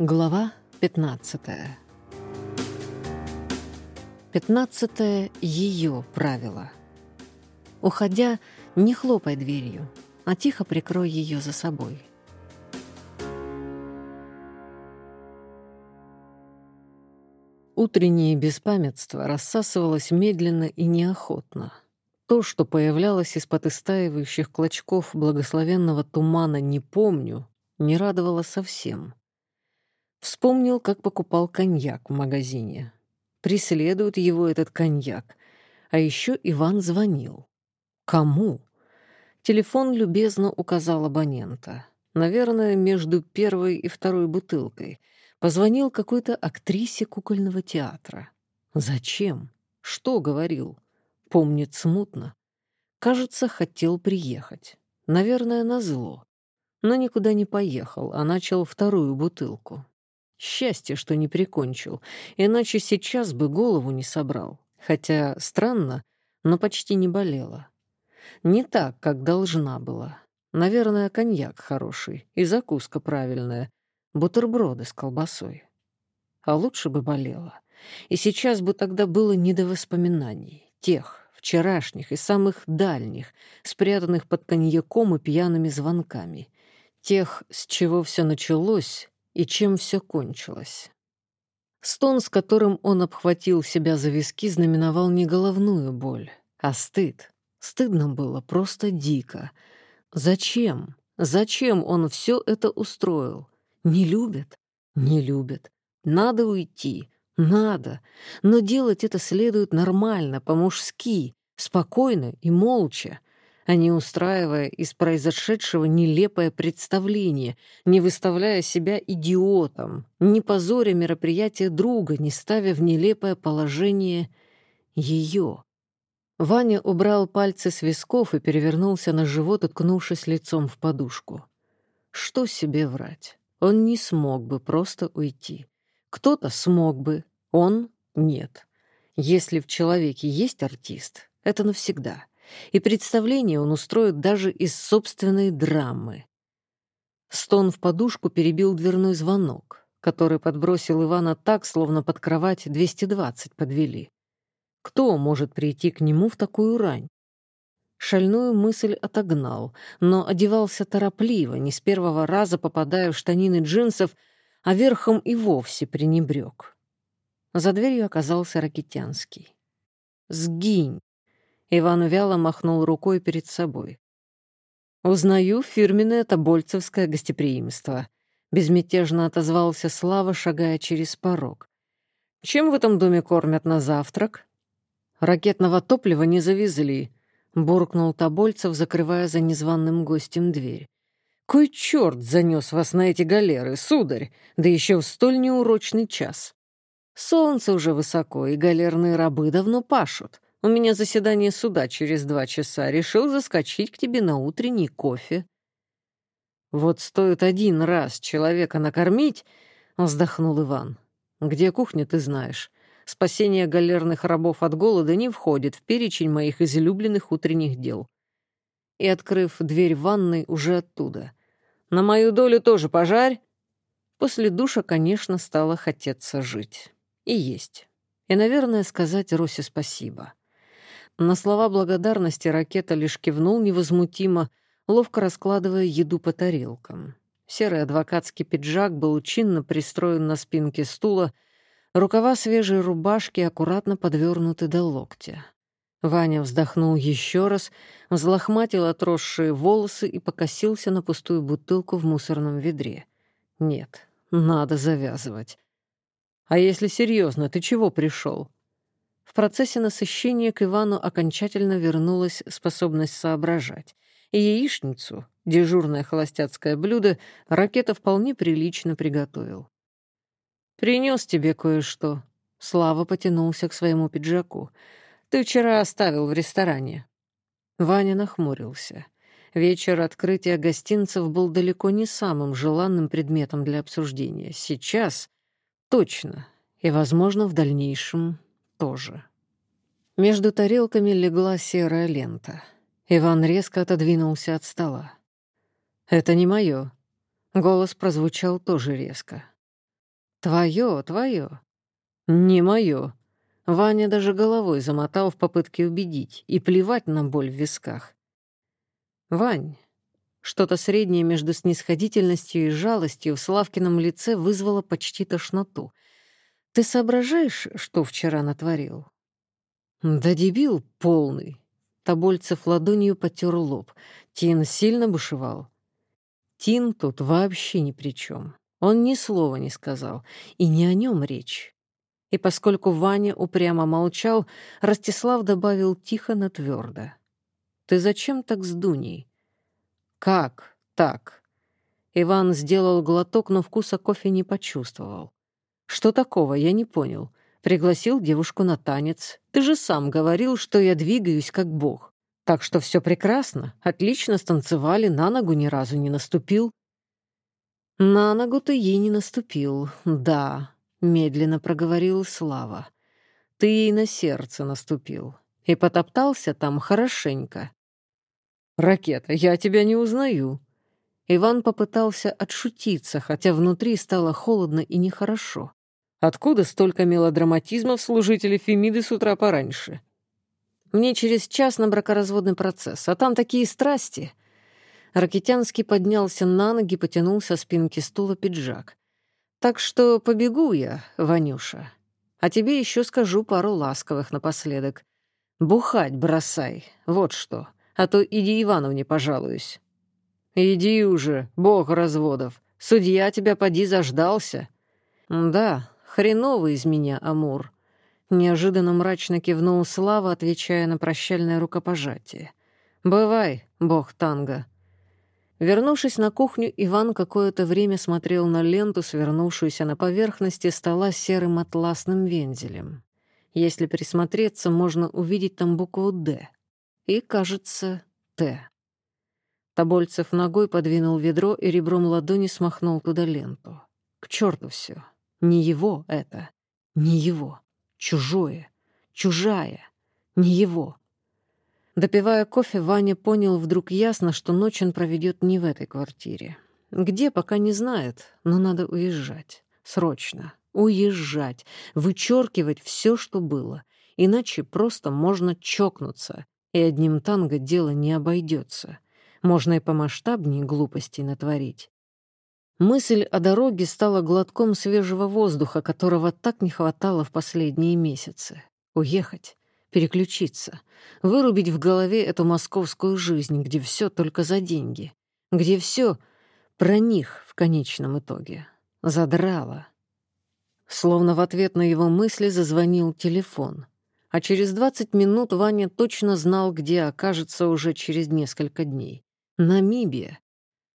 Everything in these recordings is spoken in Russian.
Глава 15 Пятнадцатое — ее правило. Уходя, не хлопай дверью, а тихо прикрой ее за собой. Утреннее беспамятство рассасывалось медленно и неохотно. То, что появлялось из-под истаивающих клочков благословенного тумана «не помню», не радовало совсем — Вспомнил, как покупал коньяк в магазине. Преследует его этот коньяк. А еще Иван звонил. Кому? Телефон любезно указал абонента. Наверное, между первой и второй бутылкой. Позвонил какой-то актрисе кукольного театра. Зачем? Что говорил? Помнит смутно. Кажется, хотел приехать. Наверное, на зло. Но никуда не поехал, а начал вторую бутылку. Счастье, что не прикончил, иначе сейчас бы голову не собрал. Хотя странно, но почти не болела. Не так, как должна была. Наверное, коньяк хороший и закуска правильная. Бутерброды с колбасой. А лучше бы болела. И сейчас бы тогда было не до воспоминаний. Тех, вчерашних и самых дальних, спрятанных под коньяком и пьяными звонками. Тех, с чего все началось и чем все кончилось. Стон, с которым он обхватил себя за виски, знаменовал не головную боль, а стыд. Стыдно было просто дико. Зачем? Зачем он все это устроил? Не любит? Не любит. Надо уйти. Надо. Но делать это следует нормально, по-мужски, спокойно и молча а не устраивая из произошедшего нелепое представление, не выставляя себя идиотом, не позоря мероприятие друга, не ставя в нелепое положение ее. Ваня убрал пальцы с висков и перевернулся на живот, уткнувшись лицом в подушку. Что себе врать? Он не смог бы просто уйти. Кто-то смог бы, он — нет. Если в человеке есть артист, это навсегда — и представление он устроит даже из собственной драмы. Стон в подушку перебил дверной звонок, который подбросил Ивана так, словно под кровать 220 подвели. Кто может прийти к нему в такую рань? Шальную мысль отогнал, но одевался торопливо, не с первого раза попадая в штанины джинсов, а верхом и вовсе пренебрег. За дверью оказался Ракитянский. «Сгинь!» Иван вяло махнул рукой перед собой. «Узнаю фирменное тобольцевское гостеприимство», — безмятежно отозвался Слава, шагая через порог. «Чем в этом доме кормят на завтрак?» «Ракетного топлива не завезли», — буркнул Тобольцев, закрывая за незваным гостем дверь. «Кой черт занес вас на эти галеры, сударь, да еще в столь неурочный час? Солнце уже высоко, и галерные рабы давно пашут. У меня заседание суда через два часа. Решил заскочить к тебе на утренний кофе». «Вот стоит один раз человека накормить», — вздохнул Иван. «Где кухня, ты знаешь. Спасение галерных рабов от голода не входит в перечень моих излюбленных утренних дел». И, открыв дверь ванной, уже оттуда. «На мою долю тоже пожарь». После душа, конечно, стало хотеться жить. И есть. И, наверное, сказать Росе спасибо. На слова благодарности ракета лишь кивнул невозмутимо, ловко раскладывая еду по тарелкам. Серый адвокатский пиджак был чинно пристроен на спинке стула, рукава свежей рубашки аккуратно подвернуты до локтя. Ваня вздохнул еще раз, взлохматил отросшие волосы и покосился на пустую бутылку в мусорном ведре. Нет, надо завязывать. «А если серьезно, ты чего пришел? В процессе насыщения к Ивану окончательно вернулась способность соображать. И яичницу, дежурное холостяцкое блюдо, ракета вполне прилично приготовил. «Принес тебе кое-что». Слава потянулся к своему пиджаку. «Ты вчера оставил в ресторане». Ваня нахмурился. Вечер открытия гостинцев был далеко не самым желанным предметом для обсуждения. Сейчас — точно, и, возможно, в дальнейшем тоже. Между тарелками легла серая лента. Иван резко отодвинулся от стола. «Это не мое». Голос прозвучал тоже резко. Твое, твое. Не мое. Ваня даже головой замотал в попытке убедить и плевать на боль в висках. Вань, что-то среднее между снисходительностью и жалостью в Славкином лице вызвало почти тошноту. Ты соображаешь, что вчера натворил? Да дебил полный. Тобольцев ладонью потер лоб. Тин сильно бушевал. Тин тут вообще ни при чем. Он ни слова не сказал, и не о нем речь. И поскольку Ваня упрямо молчал, Ростислав добавил тихо, но твердо. «Ты зачем так с Дуней?» «Как так?» Иван сделал глоток, но вкуса кофе не почувствовал. «Что такого, я не понял. Пригласил девушку на танец. Ты же сам говорил, что я двигаюсь как бог. Так что все прекрасно, отлично станцевали, на ногу ни разу не наступил. На ногу ты ей не наступил, да, медленно проговорил Слава. Ты ей на сердце наступил и потоптался там хорошенько. «Ракета, я тебя не узнаю». Иван попытался отшутиться, хотя внутри стало холодно и нехорошо. Откуда столько мелодраматизма в служителе Фемиды с утра пораньше? Мне через час на бракоразводный процесс, а там такие страсти. Ракетянский поднялся на ноги, потянул со спинки стула пиджак. Так что побегу я, Ванюша. А тебе еще скажу пару ласковых напоследок. Бухать бросай, вот что. А то иди Ивановне пожалуюсь. Иди уже, бог разводов. Судья тебя поди заждался. Да, Хреновый из меня, Амур. Неожиданно мрачно кивнул Слава, отвечая на прощальное рукопожатие. «Бывай, бог танго». Вернувшись на кухню, Иван какое-то время смотрел на ленту, свернувшуюся на поверхности стола серым атласным вензелем. Если присмотреться, можно увидеть там букву «Д». И, кажется, «Т». Тобольцев ногой подвинул ведро и ребром ладони смахнул туда ленту. К черту все. Не его это, не его. Чужое, чужая, не его. Допивая кофе, Ваня понял вдруг ясно, что ночь он проведет не в этой квартире. Где, пока не знает, но надо уезжать. Срочно. Уезжать. Вычеркивать все, что было. Иначе просто можно чокнуться, и одним танго дело не обойдется. Можно и помасштабнее глупостей натворить. Мысль о дороге стала глотком свежего воздуха, которого так не хватало в последние месяцы. Уехать, переключиться, вырубить в голове эту московскую жизнь, где все только за деньги, где все про них в конечном итоге. Задрало. Словно в ответ на его мысли зазвонил телефон. А через 20 минут Ваня точно знал, где окажется уже через несколько дней. Намибия.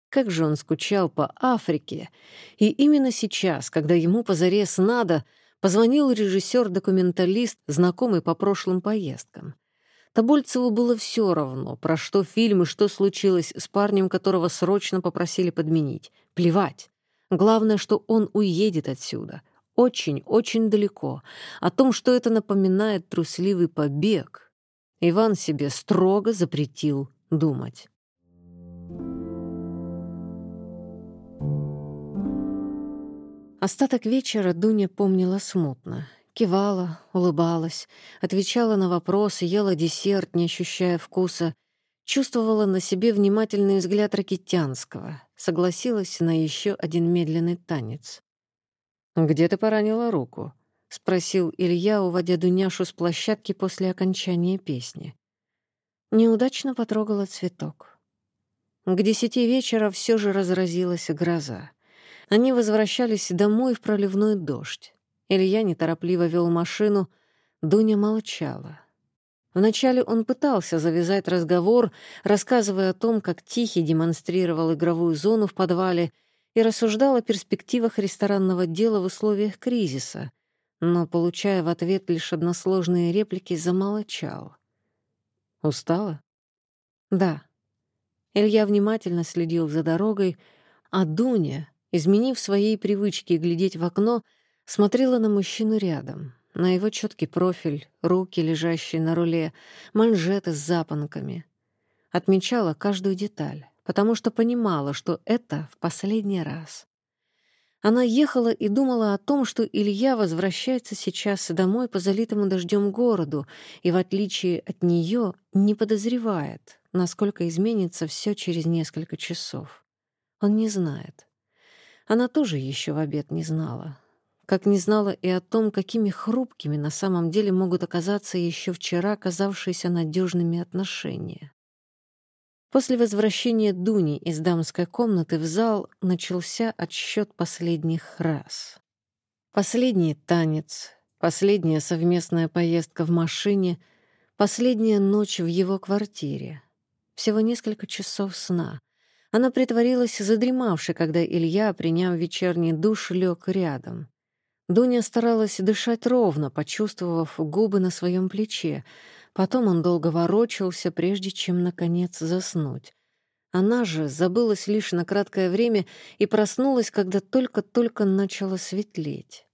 Как же он скучал по Африке. И именно сейчас, когда ему позарез надо, позвонил режиссер-документалист, знакомый по прошлым поездкам. Тобольцеву было все равно, про что фильм и что случилось с парнем, которого срочно попросили подменить. Плевать. Главное, что он уедет отсюда. Очень-очень далеко. О том, что это напоминает трусливый побег, Иван себе строго запретил думать. Остаток вечера Дуня помнила смутно. Кивала, улыбалась, отвечала на вопросы, ела десерт, не ощущая вкуса, чувствовала на себе внимательный взгляд Ракитянского, согласилась на еще один медленный танец. «Где ты поранила руку?» — спросил Илья, уводя Дуняшу с площадки после окончания песни. Неудачно потрогала цветок. К десяти вечера все же разразилась гроза. Они возвращались домой в проливной дождь. Илья неторопливо вел машину, Дуня молчала. Вначале он пытался завязать разговор, рассказывая о том, как Тихий демонстрировал игровую зону в подвале и рассуждал о перспективах ресторанного дела в условиях кризиса, но, получая в ответ лишь односложные реплики, замолчал. «Устала?» «Да». Илья внимательно следил за дорогой, а Дуня, изменив своей привычки глядеть в окно, смотрела на мужчину рядом, на его четкий профиль, руки, лежащие на руле, манжеты с запонками. Отмечала каждую деталь, потому что понимала, что это в последний раз. Она ехала и думала о том, что Илья возвращается сейчас домой по залитому дождем городу и, в отличие от нее, не подозревает, насколько изменится все через несколько часов. Он не знает. Она тоже еще в обед не знала. Как не знала и о том, какими хрупкими на самом деле могут оказаться еще вчера казавшиеся надежными отношения. После возвращения Дуни из дамской комнаты в зал начался отсчет последних раз. Последний танец, последняя совместная поездка в машине, последняя ночь в его квартире. Всего несколько часов сна. Она притворилась задремавшей, когда Илья, приняв вечерний душ, лег рядом. Дуня старалась дышать ровно, почувствовав губы на своем плече. Потом он долго ворочался, прежде чем, наконец, заснуть. Она же забылась лишь на краткое время и проснулась, когда только-только начало светлеть.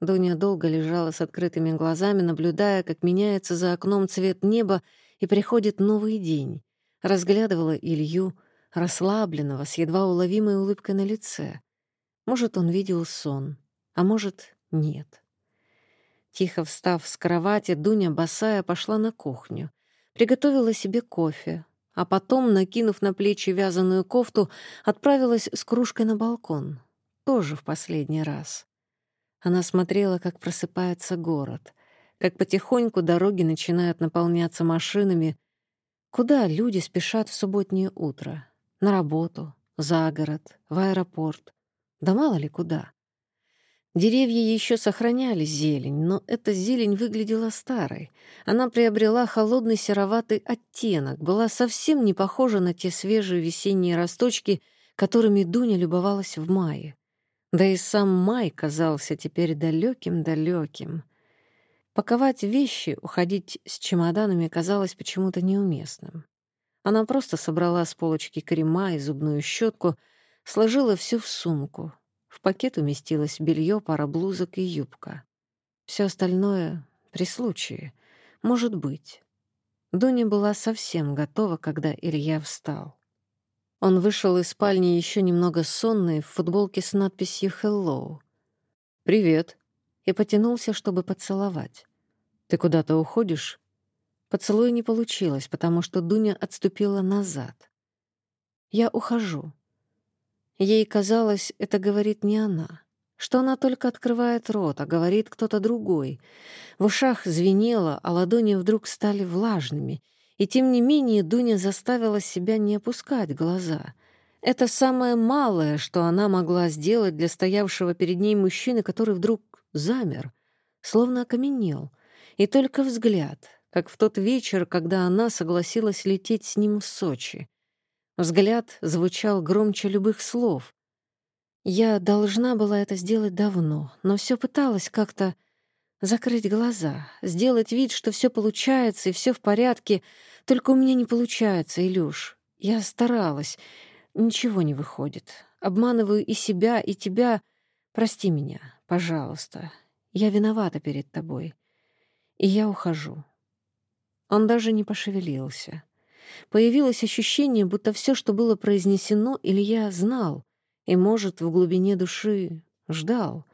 Дуня долго лежала с открытыми глазами, наблюдая, как меняется за окном цвет неба и приходит новый день. Разглядывала Илью, расслабленного, с едва уловимой улыбкой на лице. Может, он видел сон, а может, нет. Тихо встав с кровати, Дуня босая пошла на кухню. Приготовила себе кофе, а потом, накинув на плечи вязаную кофту, отправилась с кружкой на балкон. Тоже в последний раз. Она смотрела, как просыпается город, как потихоньку дороги начинают наполняться машинами. Куда люди спешат в субботнее утро? На работу, за город, в аэропорт. Да мало ли куда. Деревья еще сохраняли зелень, но эта зелень выглядела старой. Она приобрела холодный сероватый оттенок, была совсем не похожа на те свежие весенние росточки, которыми Дуня любовалась в мае. Да и сам май казался теперь далеким-далеким. Паковать вещи, уходить с чемоданами казалось почему-то неуместным. Она просто собрала с полочки крема и зубную щетку, сложила все в сумку, в пакет уместилось белье, пара блузок и юбка. Все остальное — при случае. Может быть. Дуня была совсем готова, когда Илья встал. Он вышел из спальни еще немного сонный, в футболке с надписью «Hello». «Привет», и потянулся, чтобы поцеловать. «Ты куда-то уходишь?» Поцелуя не получилось, потому что Дуня отступила назад. «Я ухожу», Ей казалось, это говорит не она, что она только открывает рот, а говорит кто-то другой. В ушах звенело, а ладони вдруг стали влажными. И тем не менее Дуня заставила себя не опускать глаза. Это самое малое, что она могла сделать для стоявшего перед ней мужчины, который вдруг замер, словно окаменел. И только взгляд, как в тот вечер, когда она согласилась лететь с ним в Сочи. Взгляд звучал громче любых слов. Я должна была это сделать давно, но все пыталась как-то закрыть глаза, сделать вид, что все получается и все в порядке, только у меня не получается, Илюш. Я старалась, ничего не выходит. Обманываю и себя, и тебя. Прости меня, пожалуйста. Я виновата перед тобой. И я ухожу. Он даже не пошевелился. Появилось ощущение, будто все, что было произнесено, Илья знал и, может, в глубине души ждал.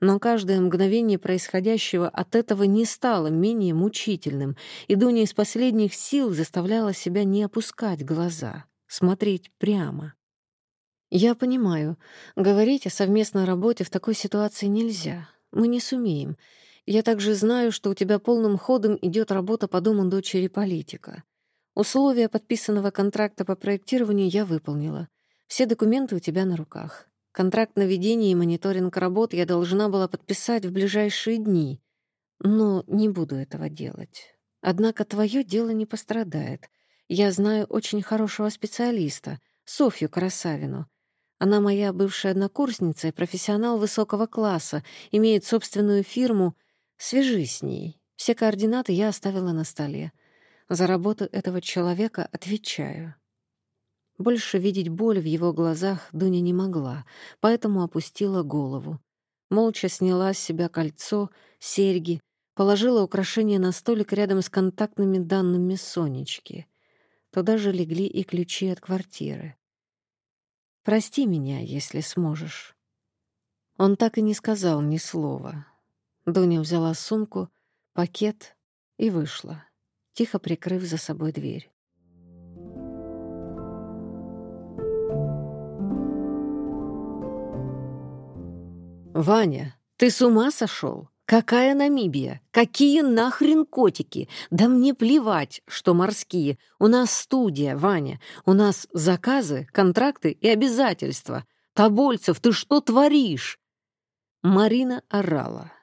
Но каждое мгновение происходящего от этого не стало менее мучительным, и Дуня из последних сил заставляла себя не опускать глаза, смотреть прямо. «Я понимаю, говорить о совместной работе в такой ситуации нельзя. Мы не сумеем. Я также знаю, что у тебя полным ходом идет работа по дому дочери политика. Условия подписанного контракта по проектированию я выполнила. Все документы у тебя на руках. Контракт на ведение и мониторинг работ я должна была подписать в ближайшие дни. Но не буду этого делать. Однако твое дело не пострадает. Я знаю очень хорошего специалиста, Софью Красавину. Она моя бывшая однокурсница и профессионал высокого класса, имеет собственную фирму. Свяжись с ней. Все координаты я оставила на столе. За работу этого человека отвечаю. Больше видеть боль в его глазах Дуня не могла, поэтому опустила голову. Молча сняла с себя кольцо, серьги, положила украшение на столик рядом с контактными данными Сонечки. Туда же легли и ключи от квартиры. «Прости меня, если сможешь». Он так и не сказал ни слова. Дуня взяла сумку, пакет и вышла, тихо прикрыв за собой дверь. «Ваня, ты с ума сошел? Какая Намибия? Какие нахрен котики? Да мне плевать, что морские. У нас студия, Ваня. У нас заказы, контракты и обязательства. Тобольцев, ты что творишь?» Марина орала.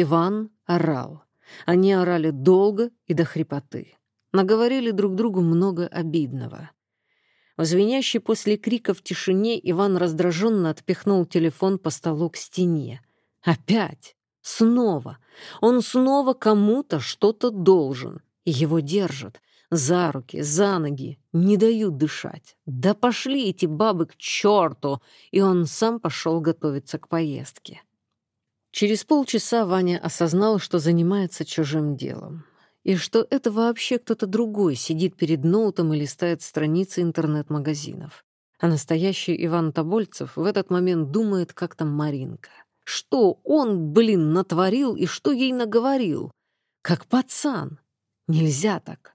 Иван орал. Они орали долго и до хрипоты. Наговорили друг другу много обидного. В звенящей после крика в тишине Иван раздраженно отпихнул телефон по столу к стене. Опять! Снова! Он снова кому-то что-то должен. Его держат. За руки, за ноги, не дают дышать. Да пошли эти бабы к черту! И он сам пошел готовиться к поездке. Через полчаса Ваня осознал, что занимается чужим делом. И что это вообще кто-то другой сидит перед ноутом и листает страницы интернет-магазинов. А настоящий Иван Тобольцев в этот момент думает, как там Маринка. Что он, блин, натворил и что ей наговорил? Как пацан. Нельзя так.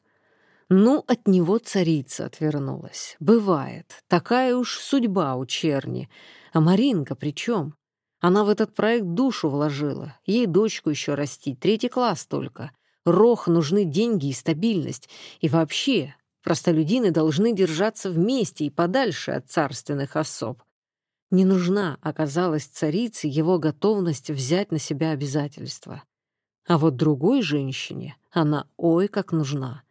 Ну, от него царица отвернулась. Бывает. Такая уж судьба у черни. А Маринка при чем? Она в этот проект душу вложила. Ей дочку еще растить, третий класс только. Рох нужны деньги и стабильность. И вообще, простолюдины должны держаться вместе и подальше от царственных особ. Не нужна оказалась царице его готовность взять на себя обязательства. А вот другой женщине она ой как нужна.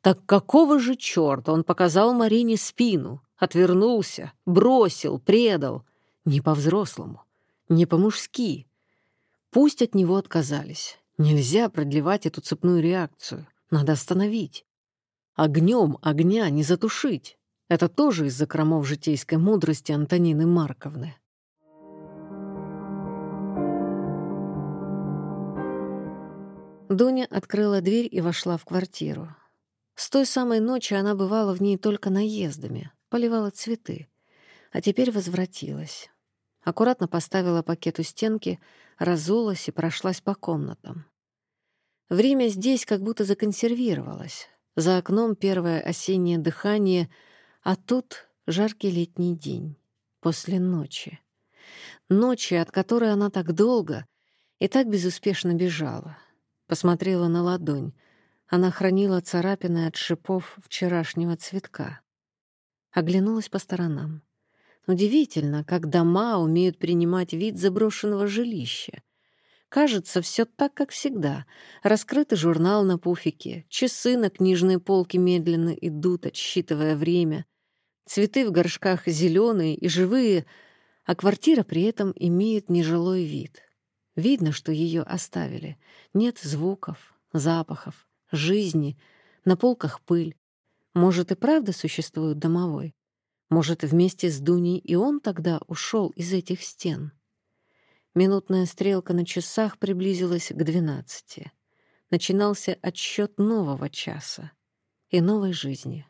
Так какого же черта он показал Марине спину, отвернулся, бросил, предал? Не по-взрослому, не по-мужски. Пусть от него отказались. Нельзя продлевать эту цепную реакцию. Надо остановить. Огнем огня не затушить. Это тоже из закромов житейской мудрости Антонины Марковны. Дуня открыла дверь и вошла в квартиру. С той самой ночи она бывала в ней только наездами, поливала цветы, а теперь возвратилась. Аккуратно поставила пакет у стенки, разулась и прошлась по комнатам. Время здесь как будто законсервировалось. За окном первое осеннее дыхание — а тут жаркий летний день, после ночи. Ночи, от которой она так долго и так безуспешно бежала. Посмотрела на ладонь. Она хранила царапины от шипов вчерашнего цветка. Оглянулась по сторонам. Удивительно, как дома умеют принимать вид заброшенного жилища. Кажется, все так, как всегда. Раскрытый журнал на пуфике, часы на книжной полке медленно идут, отсчитывая время — Цветы в горшках зеленые и живые, а квартира при этом имеет нежилой вид. Видно, что ее оставили. Нет звуков, запахов, жизни, на полках пыль. Может, и правда существует домовой? Может, вместе с Дуней и он тогда ушел из этих стен? Минутная стрелка на часах приблизилась к двенадцати. Начинался отсчет нового часа и новой жизни.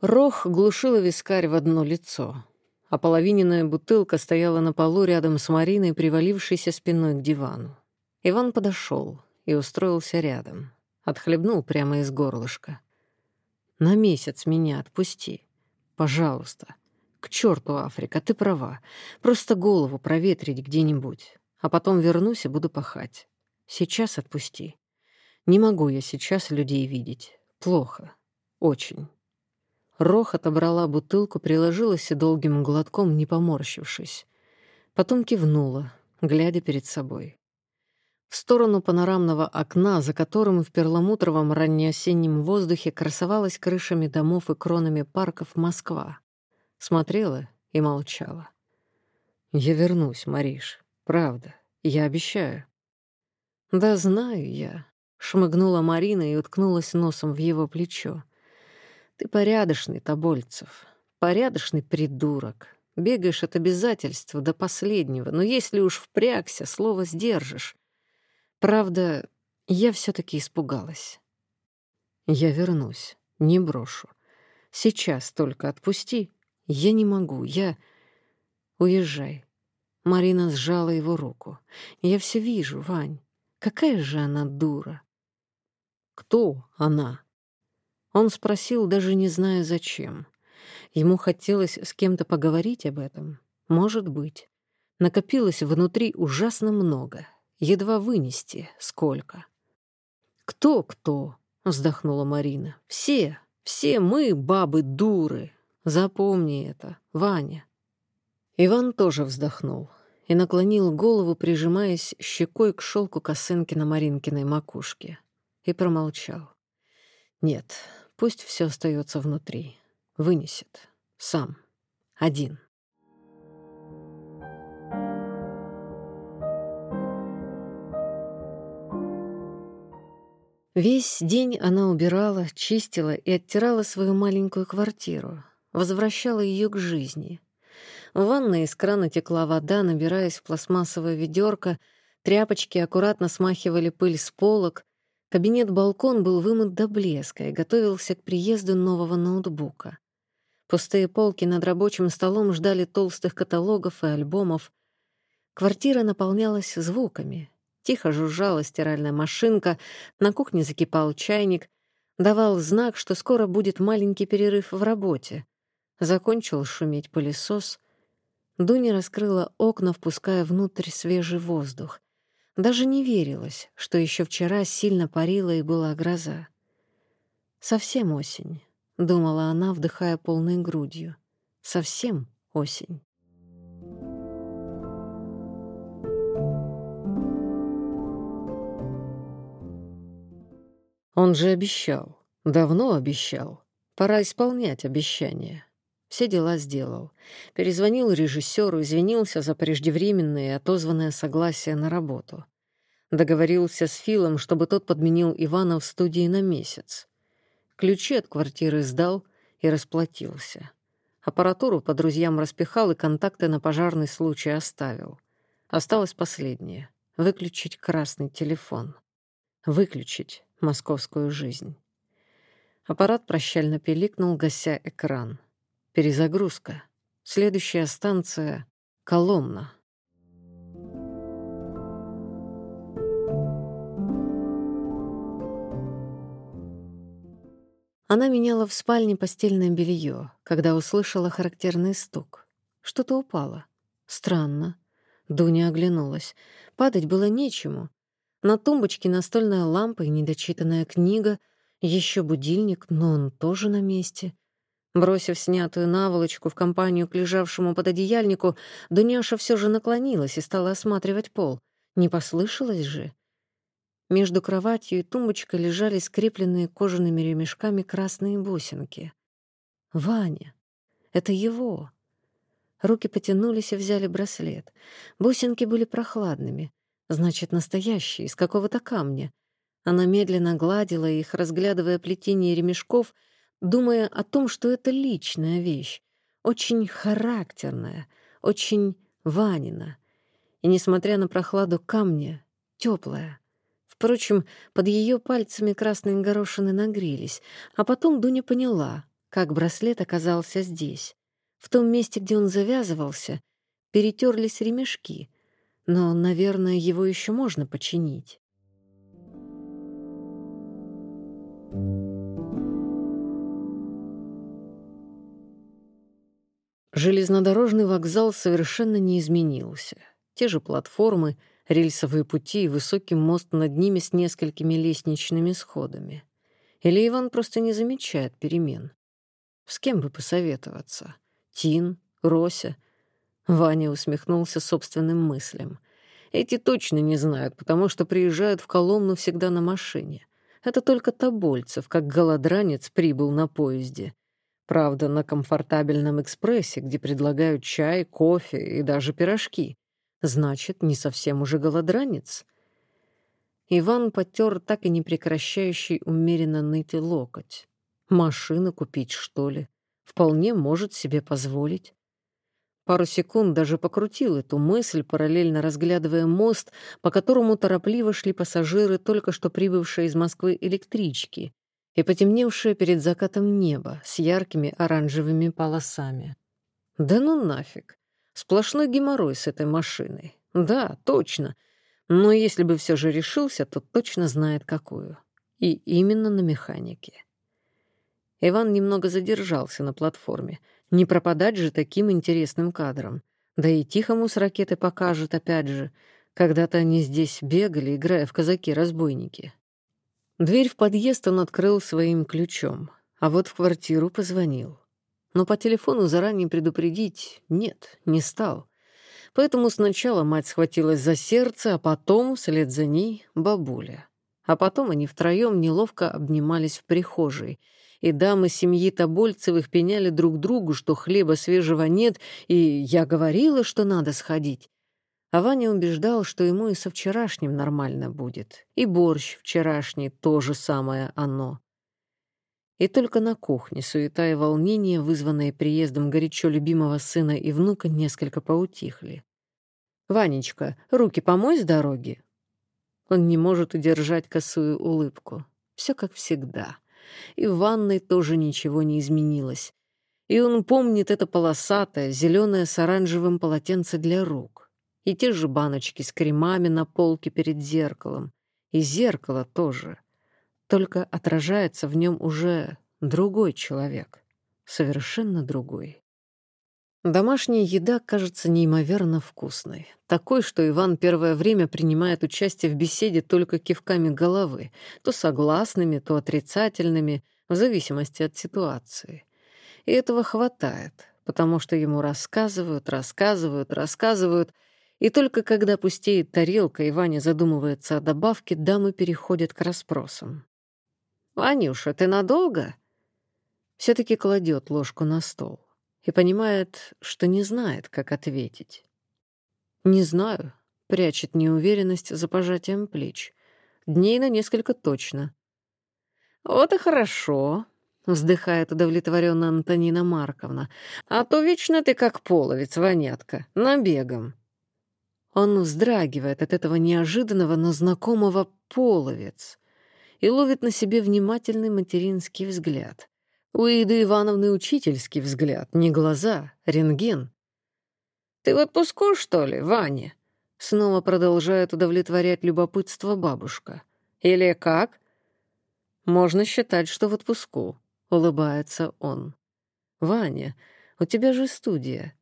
Рох глушила вискарь в одно лицо, а половиненная бутылка стояла на полу рядом с Мариной, привалившейся спиной к дивану. Иван подошел и устроился рядом. Отхлебнул прямо из горлышка. «На месяц меня отпусти. Пожалуйста. К черту, Африка, ты права. Просто голову проветрить где-нибудь. А потом вернусь и буду пахать. Сейчас отпусти. Не могу я сейчас людей видеть. Плохо. Очень». Рох отобрала бутылку, приложилась и долгим глотком, не поморщившись. Потом кивнула, глядя перед собой. В сторону панорамного окна, за которым в перламутровом раннеосеннем воздухе красовалась крышами домов и кронами парков Москва. Смотрела и молчала. «Я вернусь, Мариш. Правда. Я обещаю». «Да знаю я», — шмыгнула Марина и уткнулась носом в его плечо. Ты порядочный, Тобольцев, порядочный придурок. Бегаешь от обязательства до последнего, но если уж впрягся, слово сдержишь. Правда, я все таки испугалась. Я вернусь, не брошу. Сейчас только отпусти. Я не могу, я... Уезжай. Марина сжала его руку. Я все вижу, Вань. Какая же она дура. Кто она? Он спросил, даже не зная зачем. Ему хотелось с кем-то поговорить об этом. Может быть. Накопилось внутри ужасно много. Едва вынести сколько. «Кто-кто?» — вздохнула Марина. «Все, все мы, бабы, дуры. Запомни это, Ваня». Иван тоже вздохнул и наклонил голову, прижимаясь щекой к шелку косынки на Маринкиной макушке, и промолчал. «Нет, пусть все остается внутри. Вынесет. Сам. Один». Весь день она убирала, чистила и оттирала свою маленькую квартиру, возвращала ее к жизни. В ванной из крана текла вода, набираясь в пластмассовое ведерко, тряпочки аккуратно смахивали пыль с полок, кабинет-балкон был вымыт до блеска и готовился к приезду нового ноутбука. Пустые полки над рабочим столом ждали толстых каталогов и альбомов. Квартира наполнялась звуками, Тихо жужжала стиральная машинка, на кухне закипал чайник, давал знак, что скоро будет маленький перерыв в работе. Закончил шуметь пылесос. Дуня раскрыла окна, впуская внутрь свежий воздух. Даже не верилось, что еще вчера сильно парила и была гроза. «Совсем осень», — думала она, вдыхая полной грудью. «Совсем осень». Он же обещал. Давно обещал. Пора исполнять обещания. Все дела сделал. Перезвонил режиссеру, извинился за преждевременное и отозванное согласие на работу. Договорился с Филом, чтобы тот подменил Ивана в студии на месяц. Ключи от квартиры сдал и расплатился. Аппаратуру по друзьям распихал и контакты на пожарный случай оставил. Осталось последнее — выключить красный телефон. Выключить московскую жизнь. Аппарат прощально пиликнул, гася экран. Перезагрузка. Следующая станция — Коломна. Она меняла в спальне постельное белье, когда услышала характерный стук. Что-то упало. Странно. Дуня оглянулась. Падать было нечему. На тумбочке настольная лампа и недочитанная книга, еще будильник, но он тоже на месте. Бросив снятую наволочку в компанию к лежавшему под одеяльнику, Дуняша все же наклонилась и стала осматривать пол. Не послышалось же? Между кроватью и тумбочкой лежали скрепленные кожаными ремешками красные бусинки. Ваня. Это его. Руки потянулись и взяли браслет. Бусинки были прохладными. Значит, настоящие, из какого-то камня. Она медленно гладила их, разглядывая плетение ремешков, думая о том, что это личная вещь, очень характерная, очень Ванина. И, несмотря на прохладу камня, теплая. Впрочем, под ее пальцами красные горошины нагрелись, а потом Дуня поняла, как браслет оказался здесь. В том месте, где он завязывался, перетерлись ремешки, но, наверное, его еще можно починить. Железнодорожный вокзал совершенно не изменился. Те же платформы, рельсовые пути и высокий мост над ними с несколькими лестничными сходами. Или Иван просто не замечает перемен? С кем бы посоветоваться? Тин, Рося Ваня усмехнулся собственным мыслям. Эти точно не знают, потому что приезжают в Коломну всегда на машине. Это только Тобольцев, как голодранец, прибыл на поезде. Правда, на комфортабельном экспрессе, где предлагают чай, кофе и даже пирожки. Значит, не совсем уже голодранец. Иван потер так и не прекращающий умеренно нытый локоть. Машину купить, что ли? Вполне может себе позволить. Пару секунд даже покрутил эту мысль, параллельно разглядывая мост, по которому торопливо шли пассажиры только что прибывшие из Москвы электрички, и потемневшее перед закатом небо с яркими оранжевыми полосами. Да ну нафиг. Сплошной геморрой с этой машиной. Да, точно. Но если бы все же решился, то точно знает какую. И именно на механике. Иван немного задержался на платформе. Не пропадать же таким интересным кадром. Да и Тихому с ракеты покажет опять же. Когда-то они здесь бегали, играя в казаки-разбойники. Дверь в подъезд он открыл своим ключом, а вот в квартиру позвонил. Но по телефону заранее предупредить нет, не стал. Поэтому сначала мать схватилась за сердце, а потом, вслед за ней, бабуля. А потом они втроем неловко обнимались в прихожей, и дамы семьи Тобольцевых пеняли друг другу, что хлеба свежего нет, и я говорила, что надо сходить. А Ваня убеждал, что ему и со вчерашним нормально будет. И борщ вчерашний — то же самое оно. И только на кухне суета и волнение, вызванные приездом горячо любимого сына и внука, несколько поутихли. «Ванечка, руки помой с дороги!» Он не может удержать косую улыбку. Все как всегда. И в ванной тоже ничего не изменилось. И он помнит это полосатое, зеленое с оранжевым полотенце для рук и те же баночки с кремами на полке перед зеркалом. И зеркало тоже. Только отражается в нем уже другой человек. Совершенно другой. Домашняя еда кажется неимоверно вкусной. Такой, что Иван первое время принимает участие в беседе только кивками головы, то согласными, то отрицательными, в зависимости от ситуации. И этого хватает, потому что ему рассказывают, рассказывают, рассказывают, и только когда пустеет тарелка и Ваня задумывается о добавке, дамы переходят к расспросам. «Ванюша, ты надолго?» Все-таки кладет ложку на стол и понимает, что не знает, как ответить. «Не знаю», — прячет неуверенность за пожатием плеч. «Дней на несколько точно». «Вот и хорошо», — вздыхает удовлетворенно Антонина Марковна. «А то вечно ты как половец, вонятка, набегом». Он вздрагивает от этого неожиданного, но знакомого половец и ловит на себе внимательный материнский взгляд. У Иды Ивановны учительский взгляд, не глаза, рентген. «Ты в отпуску, что ли, Ваня?» Снова продолжает удовлетворять любопытство бабушка. «Или как?» «Можно считать, что в отпуску», — улыбается он. «Ваня, у тебя же студия.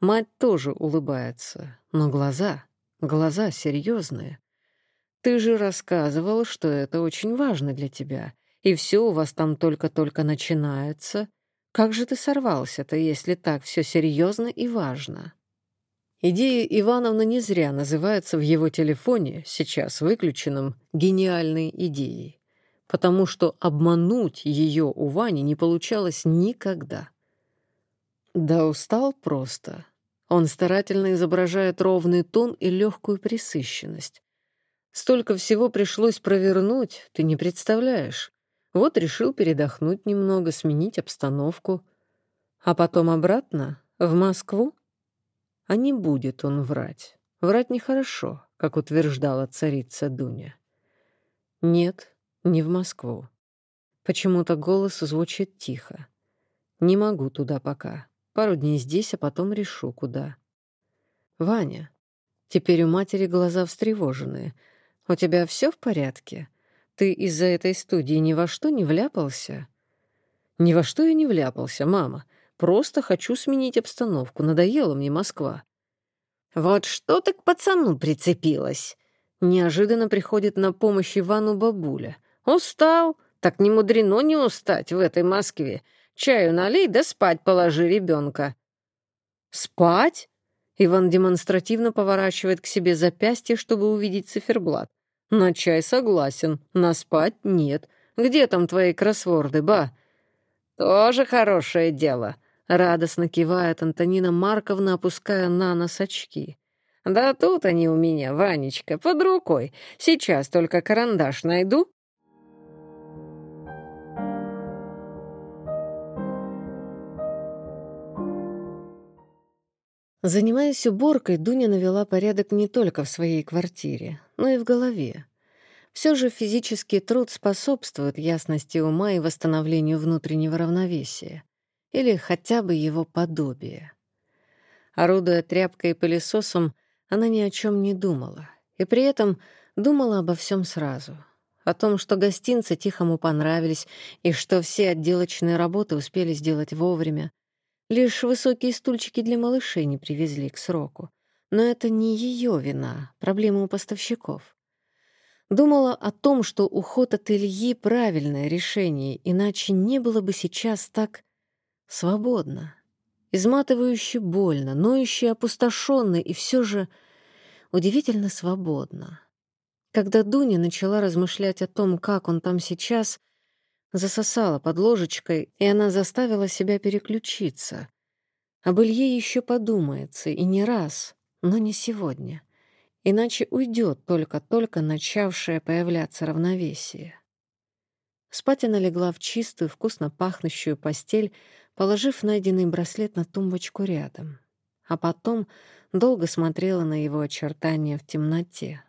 Мать тоже улыбается, но глаза, глаза серьезные. Ты же рассказывал, что это очень важно для тебя, и все у вас там только-только начинается. Как же ты сорвался-то, если так все серьезно и важно? Идея Ивановна не зря называется в его телефоне, сейчас выключенном, гениальной идеей, потому что обмануть ее у Вани не получалось никогда. Да устал просто. Он старательно изображает ровный тон и легкую присыщенность. Столько всего пришлось провернуть, ты не представляешь. Вот решил передохнуть немного, сменить обстановку. А потом обратно, в Москву? А не будет он врать. Врать нехорошо, как утверждала царица Дуня. Нет, не в Москву. Почему-то голос звучит тихо. Не могу туда пока. Пару дней здесь, а потом решу, куда. Ваня. Теперь у матери глаза встревоженные. У тебя все в порядке? Ты из-за этой студии ни во что не вляпался? Ни во что я не вляпался, мама. Просто хочу сменить обстановку. Надоела мне Москва. Вот что ты к пацану прицепилась? Неожиданно приходит на помощь Ивану бабуля. Устал? Так не мудрено не устать в этой Москве. Чаю налей, да спать положи ребенка. Спать? Иван демонстративно поворачивает к себе запястье, чтобы увидеть циферблат. На чай согласен, на спать нет. Где там твои кроссворды, ба? Тоже хорошее дело. Радостно кивает Антонина Марковна, опуская на нос очки. «Да тут они у меня, Ванечка, под рукой. Сейчас только карандаш найду, Занимаясь уборкой, Дуня навела порядок не только в своей квартире, но и в голове. Все же физический труд способствует ясности ума и восстановлению внутреннего равновесия, или хотя бы его подобия. Орудуя тряпкой и пылесосом, она ни о чем не думала, и при этом думала обо всем сразу. О том, что гостинцы Тихому понравились, и что все отделочные работы успели сделать вовремя. Лишь высокие стульчики для малышей не привезли к сроку. Но это не ее вина, проблема у поставщиков. Думала о том, что уход от Ильи — правильное решение, иначе не было бы сейчас так свободно. Изматывающе больно, ноюще опустошенно и все же удивительно свободно. Когда Дуня начала размышлять о том, как он там сейчас, засосала под ложечкой, и она заставила себя переключиться. Об Илье еще подумается, и не раз, но не сегодня. Иначе уйдет только-только начавшее появляться равновесие. Спать она легла в чистую, вкусно пахнущую постель, положив найденный браслет на тумбочку рядом. А потом долго смотрела на его очертания в темноте.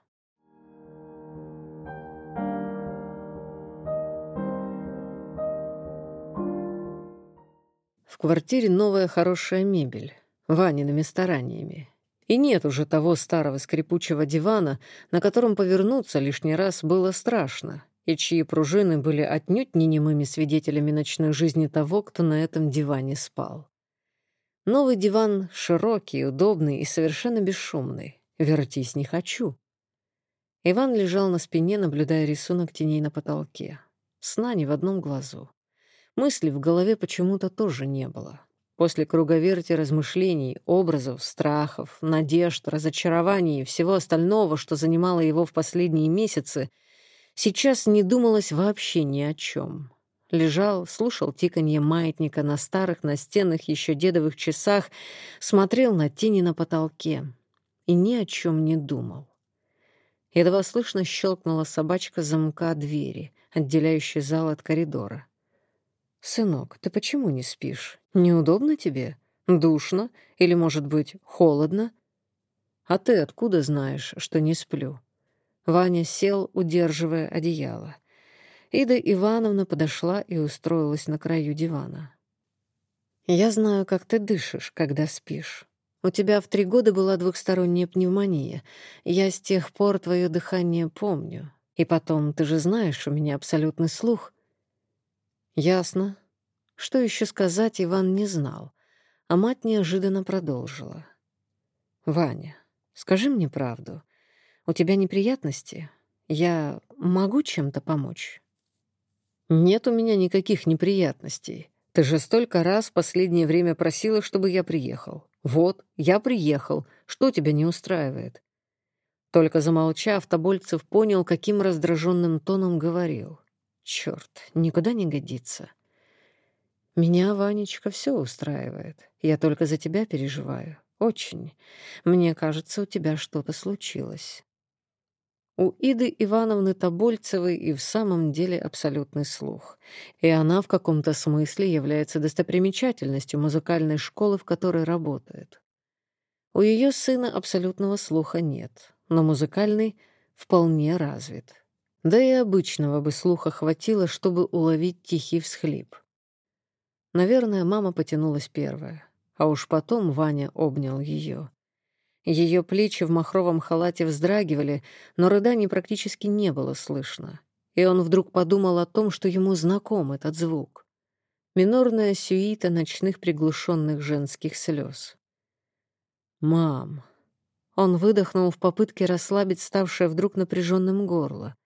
В квартире новая хорошая мебель, Ваниными стараниями. И нет уже того старого скрипучего дивана, на котором повернуться лишний раз было страшно, и чьи пружины были отнюдь не немыми свидетелями ночной жизни того, кто на этом диване спал. Новый диван широкий, удобный и совершенно бесшумный. Вертись не хочу. Иван лежал на спине, наблюдая рисунок теней на потолке. Сна ни в одном глазу. Мысли в голове почему-то тоже не было. После круговерти размышлений, образов, страхов, надежд, разочарований и всего остального, что занимало его в последние месяцы, сейчас не думалось вообще ни о чем. Лежал, слушал тиканье маятника на старых настенных еще дедовых часах, смотрел на тени на потолке и ни о чем не думал. Едва слышно щелкнула собачка замка двери, отделяющей зал от коридора. «Сынок, ты почему не спишь? Неудобно тебе? Душно? Или, может быть, холодно?» «А ты откуда знаешь, что не сплю?» Ваня сел, удерживая одеяло. Ида Ивановна подошла и устроилась на краю дивана. «Я знаю, как ты дышишь, когда спишь. У тебя в три года была двухсторонняя пневмония. Я с тех пор твое дыхание помню. И потом, ты же знаешь, у меня абсолютный слух. Ясно. Что еще сказать, Иван не знал. А мать неожиданно продолжила. «Ваня, скажи мне правду. У тебя неприятности? Я могу чем-то помочь?» «Нет у меня никаких неприятностей. Ты же столько раз в последнее время просила, чтобы я приехал. Вот, я приехал. Что тебя не устраивает?» Только замолчав, Тобольцев понял, каким раздраженным тоном говорил. Черт, никуда не годится. Меня, Ванечка, все устраивает. Я только за тебя переживаю. Очень. Мне кажется, у тебя что-то случилось. У Иды Ивановны Тобольцевой и в самом деле абсолютный слух. И она в каком-то смысле является достопримечательностью музыкальной школы, в которой работает. У ее сына абсолютного слуха нет, но музыкальный вполне развит. Да и обычного бы слуха хватило, чтобы уловить тихий всхлип. Наверное, мама потянулась первая, а уж потом Ваня обнял ее. Ее плечи в махровом халате вздрагивали, но рыданий практически не было слышно. И он вдруг подумал о том, что ему знаком этот звук. Минорная сюита ночных приглушенных женских слез. «Мам!» Он выдохнул в попытке расслабить ставшее вдруг напряженным горло.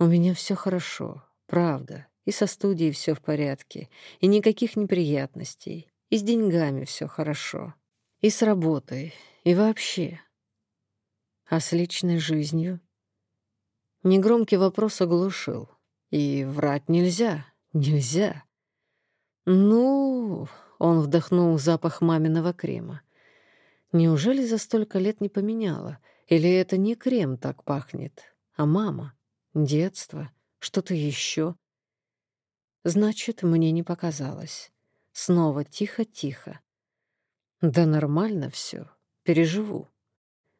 У меня все хорошо, правда. И со студией все в порядке, и никаких неприятностей. И с деньгами все хорошо. И с работой, и вообще. А с личной жизнью? Негромкий вопрос оглушил. И врать нельзя, нельзя. Ну, он вдохнул запах маминого крема. Неужели за столько лет не поменяла? Или это не крем так пахнет, а мама? Детство? Что-то еще? Значит, мне не показалось. Снова тихо-тихо. Да нормально все. Переживу.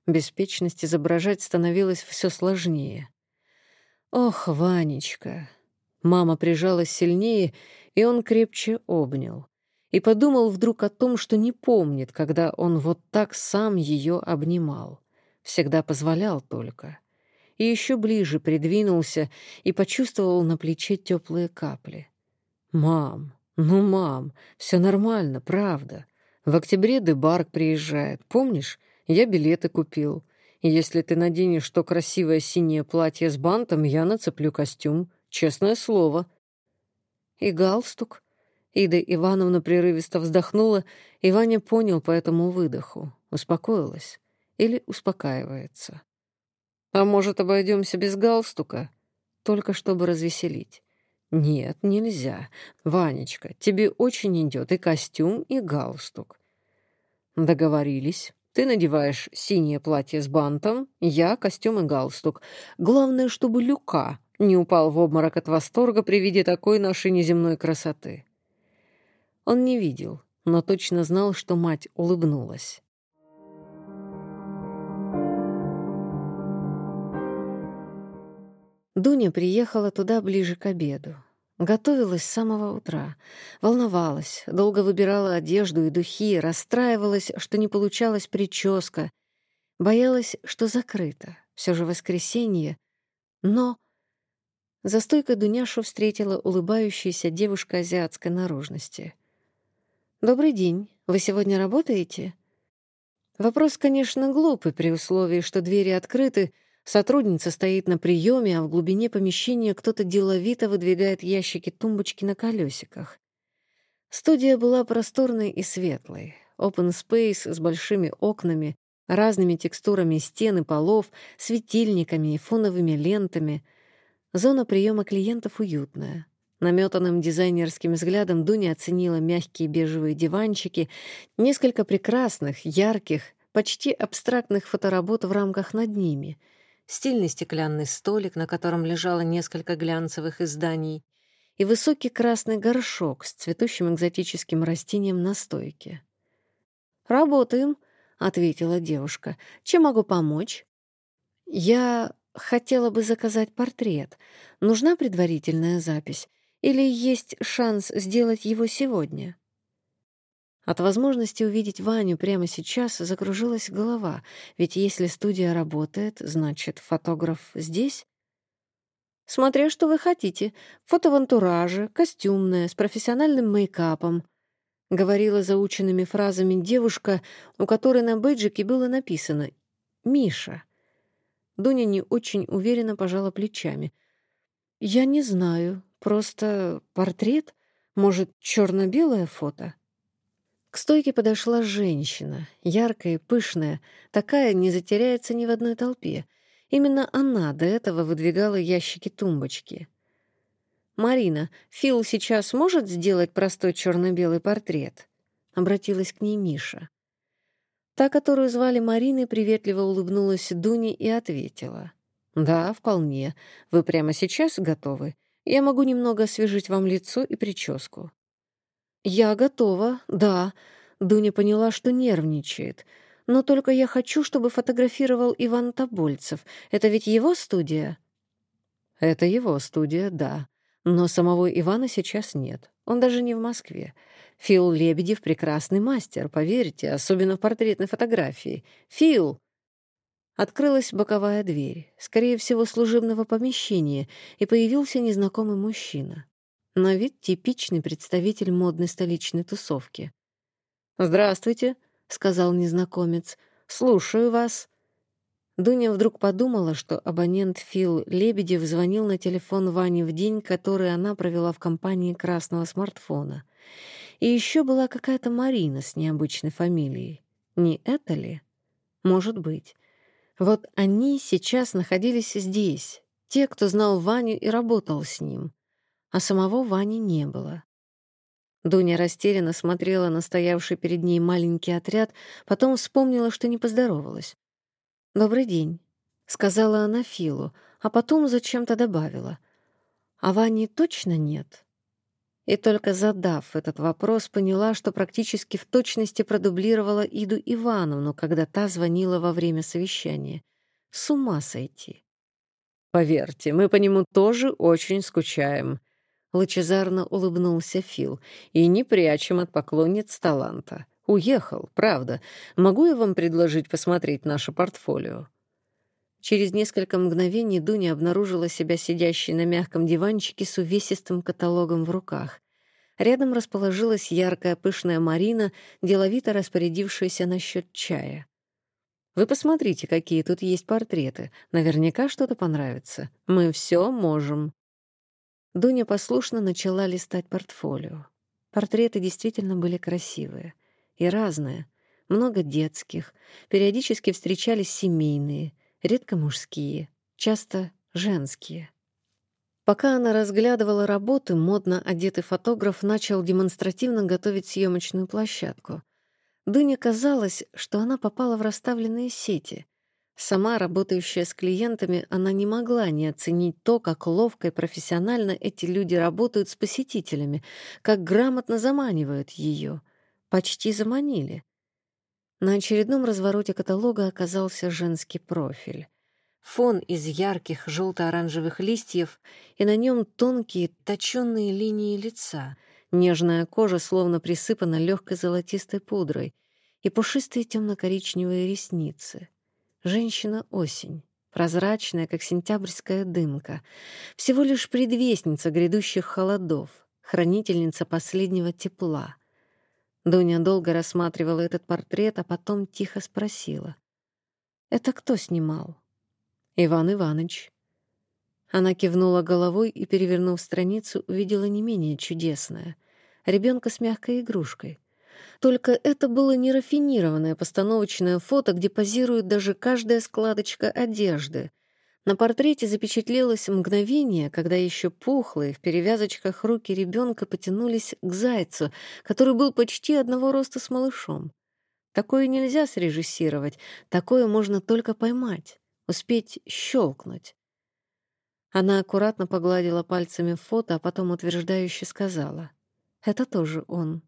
Беспечность изображать становилось все сложнее. Ох, Ванечка. Мама прижалась сильнее, и он крепче обнял. И подумал вдруг о том, что не помнит, когда он вот так сам ее обнимал. Всегда позволял только. И еще ближе придвинулся и почувствовал на плече теплые капли. «Мам, ну, мам, все нормально, правда. В октябре Дебарк приезжает, помнишь? Я билеты купил. Если ты наденешь то красивое синее платье с бантом, я нацеплю костюм. Честное слово. И галстук. Ида Ивановна прерывисто вздохнула, и Ваня понял по этому выдоху. Успокоилась. Или успокаивается. А может, обойдемся без галстука? Только чтобы развеселить. «Нет, нельзя. Ванечка, тебе очень идет и костюм, и галстук». «Договорились. Ты надеваешь синее платье с бантом, я костюм и галстук. Главное, чтобы Люка не упал в обморок от восторга при виде такой нашей неземной красоты». Он не видел, но точно знал, что мать улыбнулась. Дуня приехала туда ближе к обеду. Готовилась с самого утра. Волновалась, долго выбирала одежду и духи, расстраивалась, что не получалась прическа. Боялась, что закрыто. Все же воскресенье. Но... За стойкой Дуняшу встретила улыбающаяся девушка азиатской наружности. «Добрый день. Вы сегодня работаете?» Вопрос, конечно, глупый при условии, что двери открыты, Сотрудница стоит на приеме, а в глубине помещения кто-то деловито выдвигает ящики тумбочки на колесиках. Студия была просторной и светлой. Open space с большими окнами, разными текстурами стен и полов, светильниками и фоновыми лентами. Зона приема клиентов уютная. Наметанным дизайнерским взглядом Дуня оценила мягкие бежевые диванчики, несколько прекрасных, ярких, почти абстрактных фоторабот в рамках над ними — стильный стеклянный столик, на котором лежало несколько глянцевых изданий, и высокий красный горшок с цветущим экзотическим растением на стойке. «Работаем», — ответила девушка. «Чем могу помочь?» «Я хотела бы заказать портрет. Нужна предварительная запись? Или есть шанс сделать его сегодня?» От возможности увидеть Ваню прямо сейчас закружилась голова, ведь если студия работает, значит, фотограф здесь? Смотря что вы хотите. Фото в антураже, костюмное, с профессиональным мейкапом. Говорила заученными фразами девушка, у которой на бейджике было написано «Миша». Дуня не очень уверенно пожала плечами. «Я не знаю. Просто портрет? Может, черно белое фото?» К стойке подошла женщина, яркая пышная, такая не затеряется ни в одной толпе. Именно она до этого выдвигала ящики-тумбочки. «Марина, Фил сейчас может сделать простой черно-белый портрет?» — обратилась к ней Миша. Та, которую звали Мариной, приветливо улыбнулась Дуне и ответила. «Да, вполне. Вы прямо сейчас готовы? Я могу немного освежить вам лицо и прическу». «Я готова, да». Дуня поняла, что нервничает. «Но только я хочу, чтобы фотографировал Иван Тобольцев. Это ведь его студия?» «Это его студия, да. Но самого Ивана сейчас нет. Он даже не в Москве. Фил Лебедев — прекрасный мастер, поверьте, особенно в портретной фотографии. Фил!» Открылась боковая дверь, скорее всего, служебного помещения, и появился незнакомый мужчина. На вид типичный представитель модной столичной тусовки. «Здравствуйте», — сказал незнакомец. «Слушаю вас». Дуня вдруг подумала, что абонент Фил Лебедев звонил на телефон Вани в день, который она провела в компании красного смартфона. И еще была какая-то Марина с необычной фамилией. Не это ли? Может быть. Вот они сейчас находились здесь, те, кто знал Ваню и работал с ним а самого Вани не было. Дуня растерянно смотрела на стоявший перед ней маленький отряд, потом вспомнила, что не поздоровалась. «Добрый день», — сказала она Филу, а потом зачем-то добавила. «А Вани точно нет?» И только задав этот вопрос, поняла, что практически в точности продублировала Иду Ивановну, когда та звонила во время совещания. С ума сойти. Поверьте, мы по нему тоже очень скучаем. Лучезарно улыбнулся Фил. И не прячем от поклонниц таланта. Уехал, правда. Могу я вам предложить посмотреть наше портфолио? Через несколько мгновений Дуня обнаружила себя сидящей на мягком диванчике с увесистым каталогом в руках. Рядом расположилась яркая пышная Марина, деловито распорядившаяся насчет чая. «Вы посмотрите, какие тут есть портреты. Наверняка что-то понравится. Мы все можем». Дуня послушно начала листать портфолио. Портреты действительно были красивые и разные. Много детских, периодически встречались семейные, редко мужские, часто женские. Пока она разглядывала работы, модно одетый фотограф начал демонстративно готовить съемочную площадку. Дуне казалось, что она попала в расставленные сети. Сама, работающая с клиентами, она не могла не оценить то, как ловко и профессионально эти люди работают с посетителями, как грамотно заманивают ее. Почти заманили. На очередном развороте каталога оказался женский профиль. Фон из ярких желто-оранжевых листьев, и на нем тонкие, точенные линии лица, нежная кожа словно присыпана легкой золотистой пудрой и пушистые темно-коричневые ресницы. Женщина-осень, прозрачная, как сентябрьская дымка, всего лишь предвестница грядущих холодов, хранительница последнего тепла. Дуня долго рассматривала этот портрет, а потом тихо спросила. «Это кто снимал?» Иван Иванович. Она кивнула головой и, перевернув страницу, увидела не менее чудесное — ребенка с мягкой игрушкой. Только это было не рафинированное постановочное фото, где позирует даже каждая складочка одежды. На портрете запечатлелось мгновение, когда еще пухлые в перевязочках руки ребенка потянулись к зайцу, который был почти одного роста с малышом. Такое нельзя срежиссировать, такое можно только поймать успеть щелкнуть. Она аккуратно погладила пальцами фото, а потом утверждающе сказала. «Это тоже он».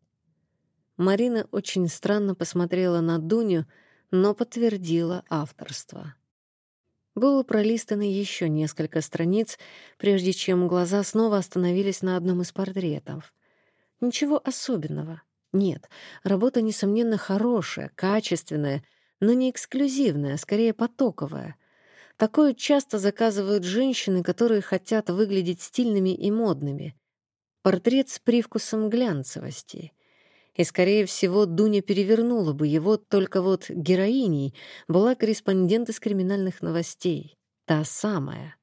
Марина очень странно посмотрела на Дуню, но подтвердила авторство. Было пролистано еще несколько страниц, прежде чем глаза снова остановились на одном из портретов. Ничего особенного. Нет, работа, несомненно, хорошая, качественная, но не эксклюзивная, а скорее потоковая. Такое часто заказывают женщины, которые хотят выглядеть стильными и модными. Портрет с привкусом глянцевости. И, скорее всего, Дуня перевернула бы его, только вот героиней была корреспондент из криминальных новостей. Та самая.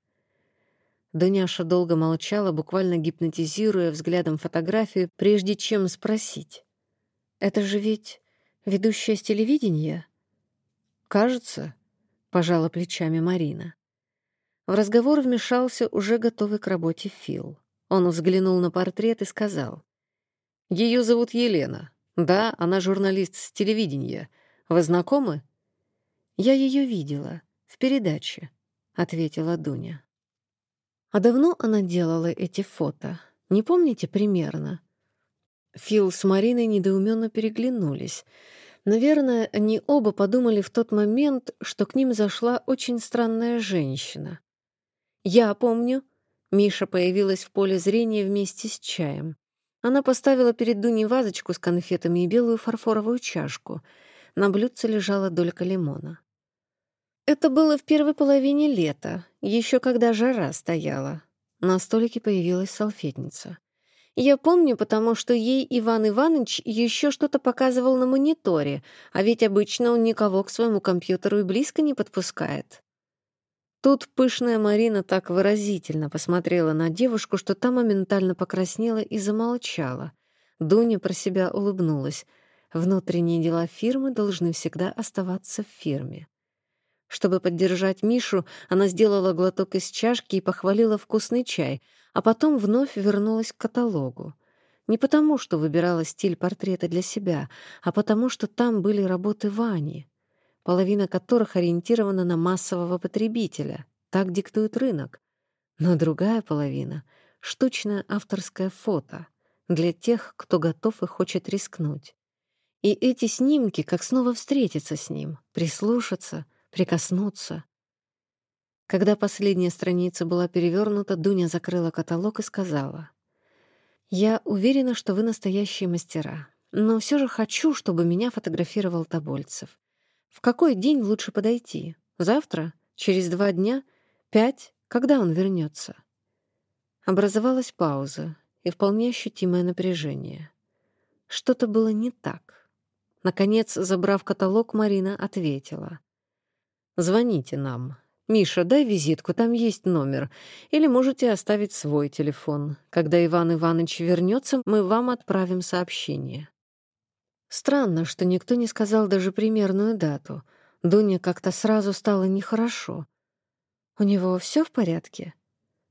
Дуняша долго молчала, буквально гипнотизируя взглядом фотографию, прежде чем спросить. «Это же ведь ведущая с телевидения?» «Кажется», — пожала плечами Марина. В разговор вмешался уже готовый к работе Фил. Он взглянул на портрет и сказал. «Ее зовут Елена. Да, она журналист с телевидения. Вы знакомы?» «Я ее видела. В передаче», — ответила Дуня. «А давно она делала эти фото? Не помните примерно?» Фил с Мариной недоуменно переглянулись — Наверное, они оба подумали в тот момент, что к ним зашла очень странная женщина. «Я помню». Миша появилась в поле зрения вместе с чаем. Она поставила перед Дуней вазочку с конфетами и белую фарфоровую чашку. На блюдце лежала долька лимона. Это было в первой половине лета, еще когда жара стояла. На столике появилась салфетница. Я помню, потому что ей Иван Иванович еще что-то показывал на мониторе, а ведь обычно он никого к своему компьютеру и близко не подпускает. Тут пышная Марина так выразительно посмотрела на девушку, что та моментально покраснела и замолчала. Дуня про себя улыбнулась. Внутренние дела фирмы должны всегда оставаться в фирме. Чтобы поддержать Мишу, она сделала глоток из чашки и похвалила вкусный чай — а потом вновь вернулась к каталогу. Не потому, что выбирала стиль портрета для себя, а потому, что там были работы Вани, половина которых ориентирована на массового потребителя. Так диктует рынок. Но другая половина — штучное авторское фото для тех, кто готов и хочет рискнуть. И эти снимки, как снова встретиться с ним, прислушаться, прикоснуться. Когда последняя страница была перевернута, Дуня закрыла каталог и сказала. «Я уверена, что вы настоящие мастера, но все же хочу, чтобы меня фотографировал Тобольцев. В какой день лучше подойти? Завтра? Через два дня? Пять? Когда он вернется? Образовалась пауза и вполне ощутимое напряжение. Что-то было не так. Наконец, забрав каталог, Марина ответила. «Звоните нам. Миша, дай визитку, там есть номер. Или можете оставить свой телефон. Когда Иван Иванович вернется, мы вам отправим сообщение». Странно, что никто не сказал даже примерную дату. Дуне как-то сразу стало нехорошо. «У него все в порядке?»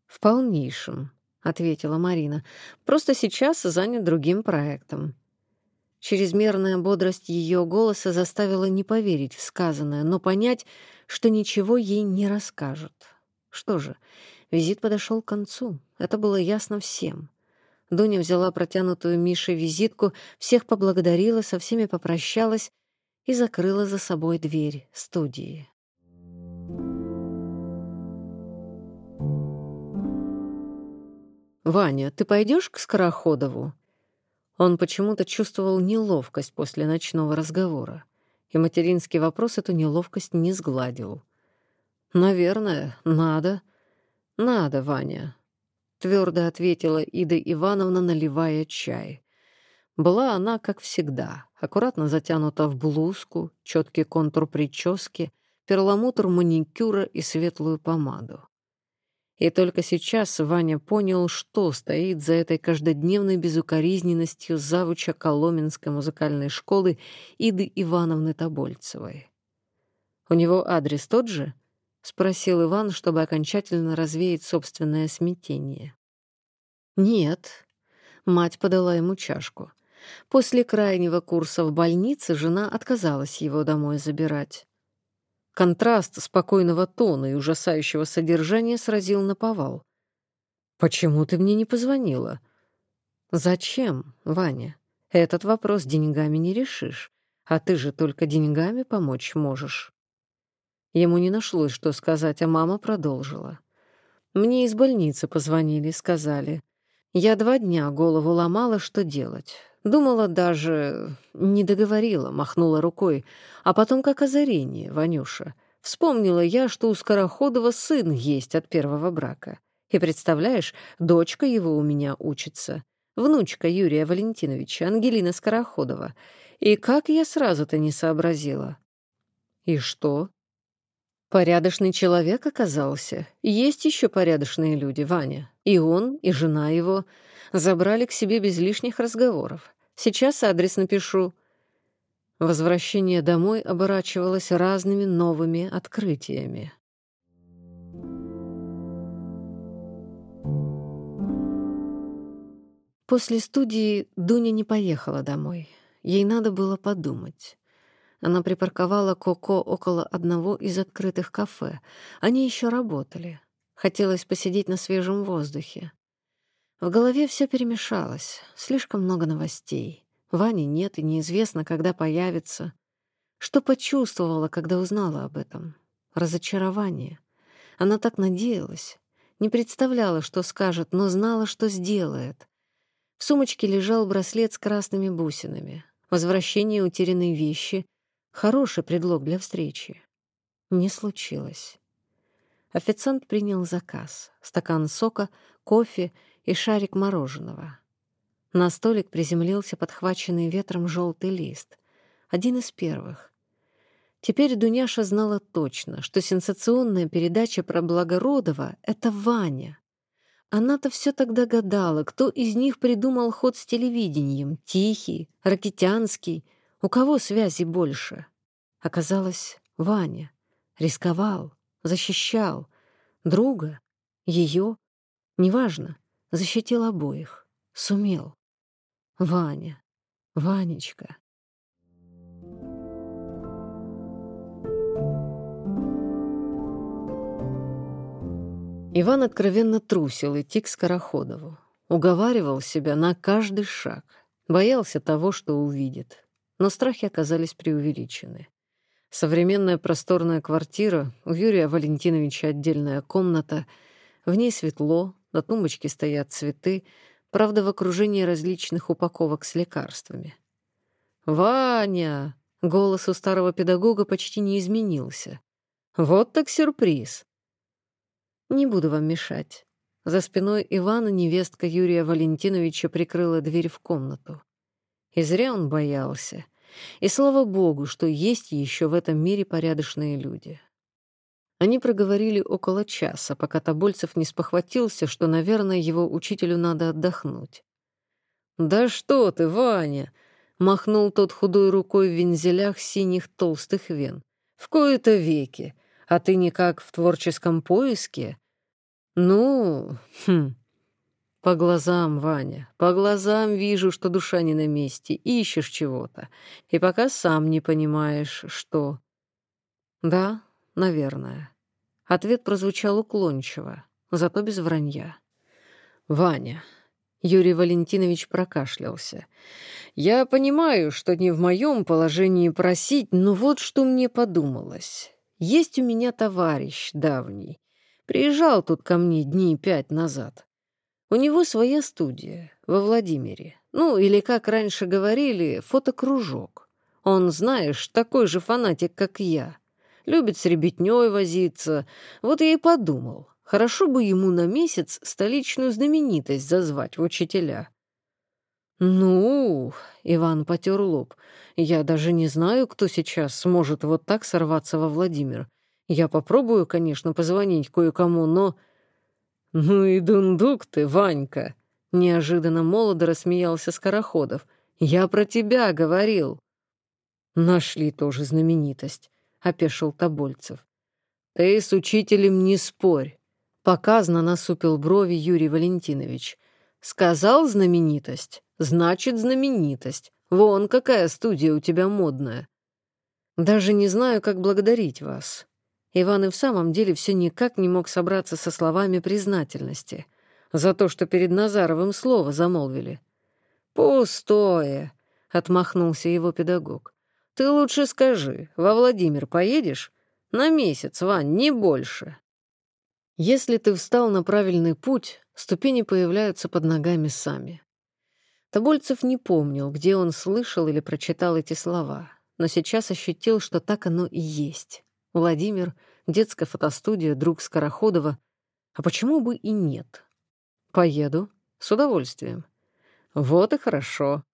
«В полнейшем», — ответила Марина. «Просто сейчас занят другим проектом». Чрезмерная бодрость ее голоса заставила не поверить в сказанное, но понять, что ничего ей не расскажут. Что же, визит подошел к концу. Это было ясно всем. Дуня взяла протянутую Мише визитку, всех поблагодарила, со всеми попрощалась и закрыла за собой дверь студии. «Ваня, ты пойдешь к Скороходову?» Он почему-то чувствовал неловкость после ночного разговора, и материнский вопрос эту неловкость не сгладил. «Наверное, надо. Надо, Ваня», — твердо ответила Ида Ивановна, наливая чай. Была она, как всегда, аккуратно затянута в блузку, четкий контур прически, перламутр маникюра и светлую помаду. И только сейчас Ваня понял, что стоит за этой каждодневной безукоризненностью завуча Коломенской музыкальной школы Иды Ивановны Тобольцевой. «У него адрес тот же?» — спросил Иван, чтобы окончательно развеять собственное смятение. «Нет». Мать подала ему чашку. После крайнего курса в больнице жена отказалась его домой забирать. Контраст спокойного тона и ужасающего содержания сразил на повал. «Почему ты мне не позвонила?» «Зачем, Ваня? Этот вопрос деньгами не решишь, а ты же только деньгами помочь можешь». Ему не нашлось, что сказать, а мама продолжила. «Мне из больницы позвонили, сказали. Я два дня голову ломала, что делать. Думала даже... Не договорила, махнула рукой. А потом как озарение, Ванюша. Вспомнила я, что у Скороходова сын есть от первого брака. И представляешь, дочка его у меня учится. Внучка Юрия Валентиновича, Ангелина Скороходова. И как я сразу-то не сообразила. И что? Порядочный человек оказался. Есть еще порядочные люди, Ваня. И он, и жена его забрали к себе без лишних разговоров. Сейчас адрес напишу». Возвращение домой оборачивалось разными новыми открытиями. После студии Дуня не поехала домой. Ей надо было подумать. Она припарковала Коко около одного из открытых кафе. Они еще работали. Хотелось посидеть на свежем воздухе. В голове все перемешалось, слишком много новостей. Вани нет и неизвестно, когда появится. Что почувствовала, когда узнала об этом? Разочарование. Она так надеялась. Не представляла, что скажет, но знала, что сделает. В сумочке лежал браслет с красными бусинами. Возвращение утерянной вещи — хороший предлог для встречи. Не случилось. Официант принял заказ. Стакан сока, кофе и шарик мороженого. На столик приземлился подхваченный ветром желтый лист. Один из первых. Теперь Дуняша знала точно, что сенсационная передача про Благородова — это Ваня. Она-то все тогда гадала, кто из них придумал ход с телевидением — Тихий, Ракитянский, у кого связи больше. Оказалось, Ваня. Рисковал, защищал. Друга, ее, неважно, защитил обоих, сумел. Ваня, Ванечка. Иван откровенно трусил идти к Скороходову. Уговаривал себя на каждый шаг. Боялся того, что увидит. Но страхи оказались преувеличены. Современная просторная квартира, у Юрия Валентиновича отдельная комната. В ней светло, на тумбочке стоят цветы, правда, в окружении различных упаковок с лекарствами. «Ваня!» — голос у старого педагога почти не изменился. «Вот так сюрприз!» «Не буду вам мешать». За спиной Ивана невестка Юрия Валентиновича прикрыла дверь в комнату. И зря он боялся. И слава богу, что есть еще в этом мире порядочные люди. Они проговорили около часа, пока Тобольцев не спохватился, что, наверное, его учителю надо отдохнуть. «Да что ты, Ваня!» — махнул тот худой рукой в вензелях синих толстых вен. «В кои-то веки. А ты никак в творческом поиске?» «Ну, хм, по глазам, Ваня, по глазам вижу, что душа не на месте, ищешь чего-то. И пока сам не понимаешь, что... Да, наверное. Ответ прозвучал уклончиво, зато без вранья. Ваня. Юрий Валентинович прокашлялся. «Я понимаю, что не в моем положении просить, но вот что мне подумалось. Есть у меня товарищ давний. Приезжал тут ко мне дней пять назад. У него своя студия во Владимире. Ну, или, как раньше говорили, фотокружок. Он, знаешь, такой же фанатик, как я. Любит с ребятнёй возиться. Вот я и подумал, хорошо бы ему на месяц столичную знаменитость зазвать в учителя. «Ну...» — Иван потер лоб. «Я даже не знаю, кто сейчас сможет вот так сорваться во Владимир. Я попробую, конечно, позвонить кое-кому, но...» «Ну и дундук ты, Ванька!» — неожиданно молодо рассмеялся Скороходов. «Я про тебя говорил!» «Нашли тоже знаменитость», — опешил Тобольцев. «Ты с учителем не спорь», — показно насупил брови Юрий Валентинович. «Сказал знаменитость, значит знаменитость. Вон какая студия у тебя модная. Даже не знаю, как благодарить вас. Иван и в самом деле все никак не мог собраться со словами признательности за то, что перед Назаровым слово замолвили. «Пустое», — отмахнулся его педагог. «Ты лучше скажи, во Владимир поедешь? На месяц, Вань, не больше». Если ты встал на правильный путь, ступени появляются под ногами сами. Тобольцев не помнил, где он слышал или прочитал эти слова, но сейчас ощутил, что так оно и есть. Владимир, детская фотостудия, друг Скороходова. А почему бы и нет? Поеду. С удовольствием. Вот и хорошо.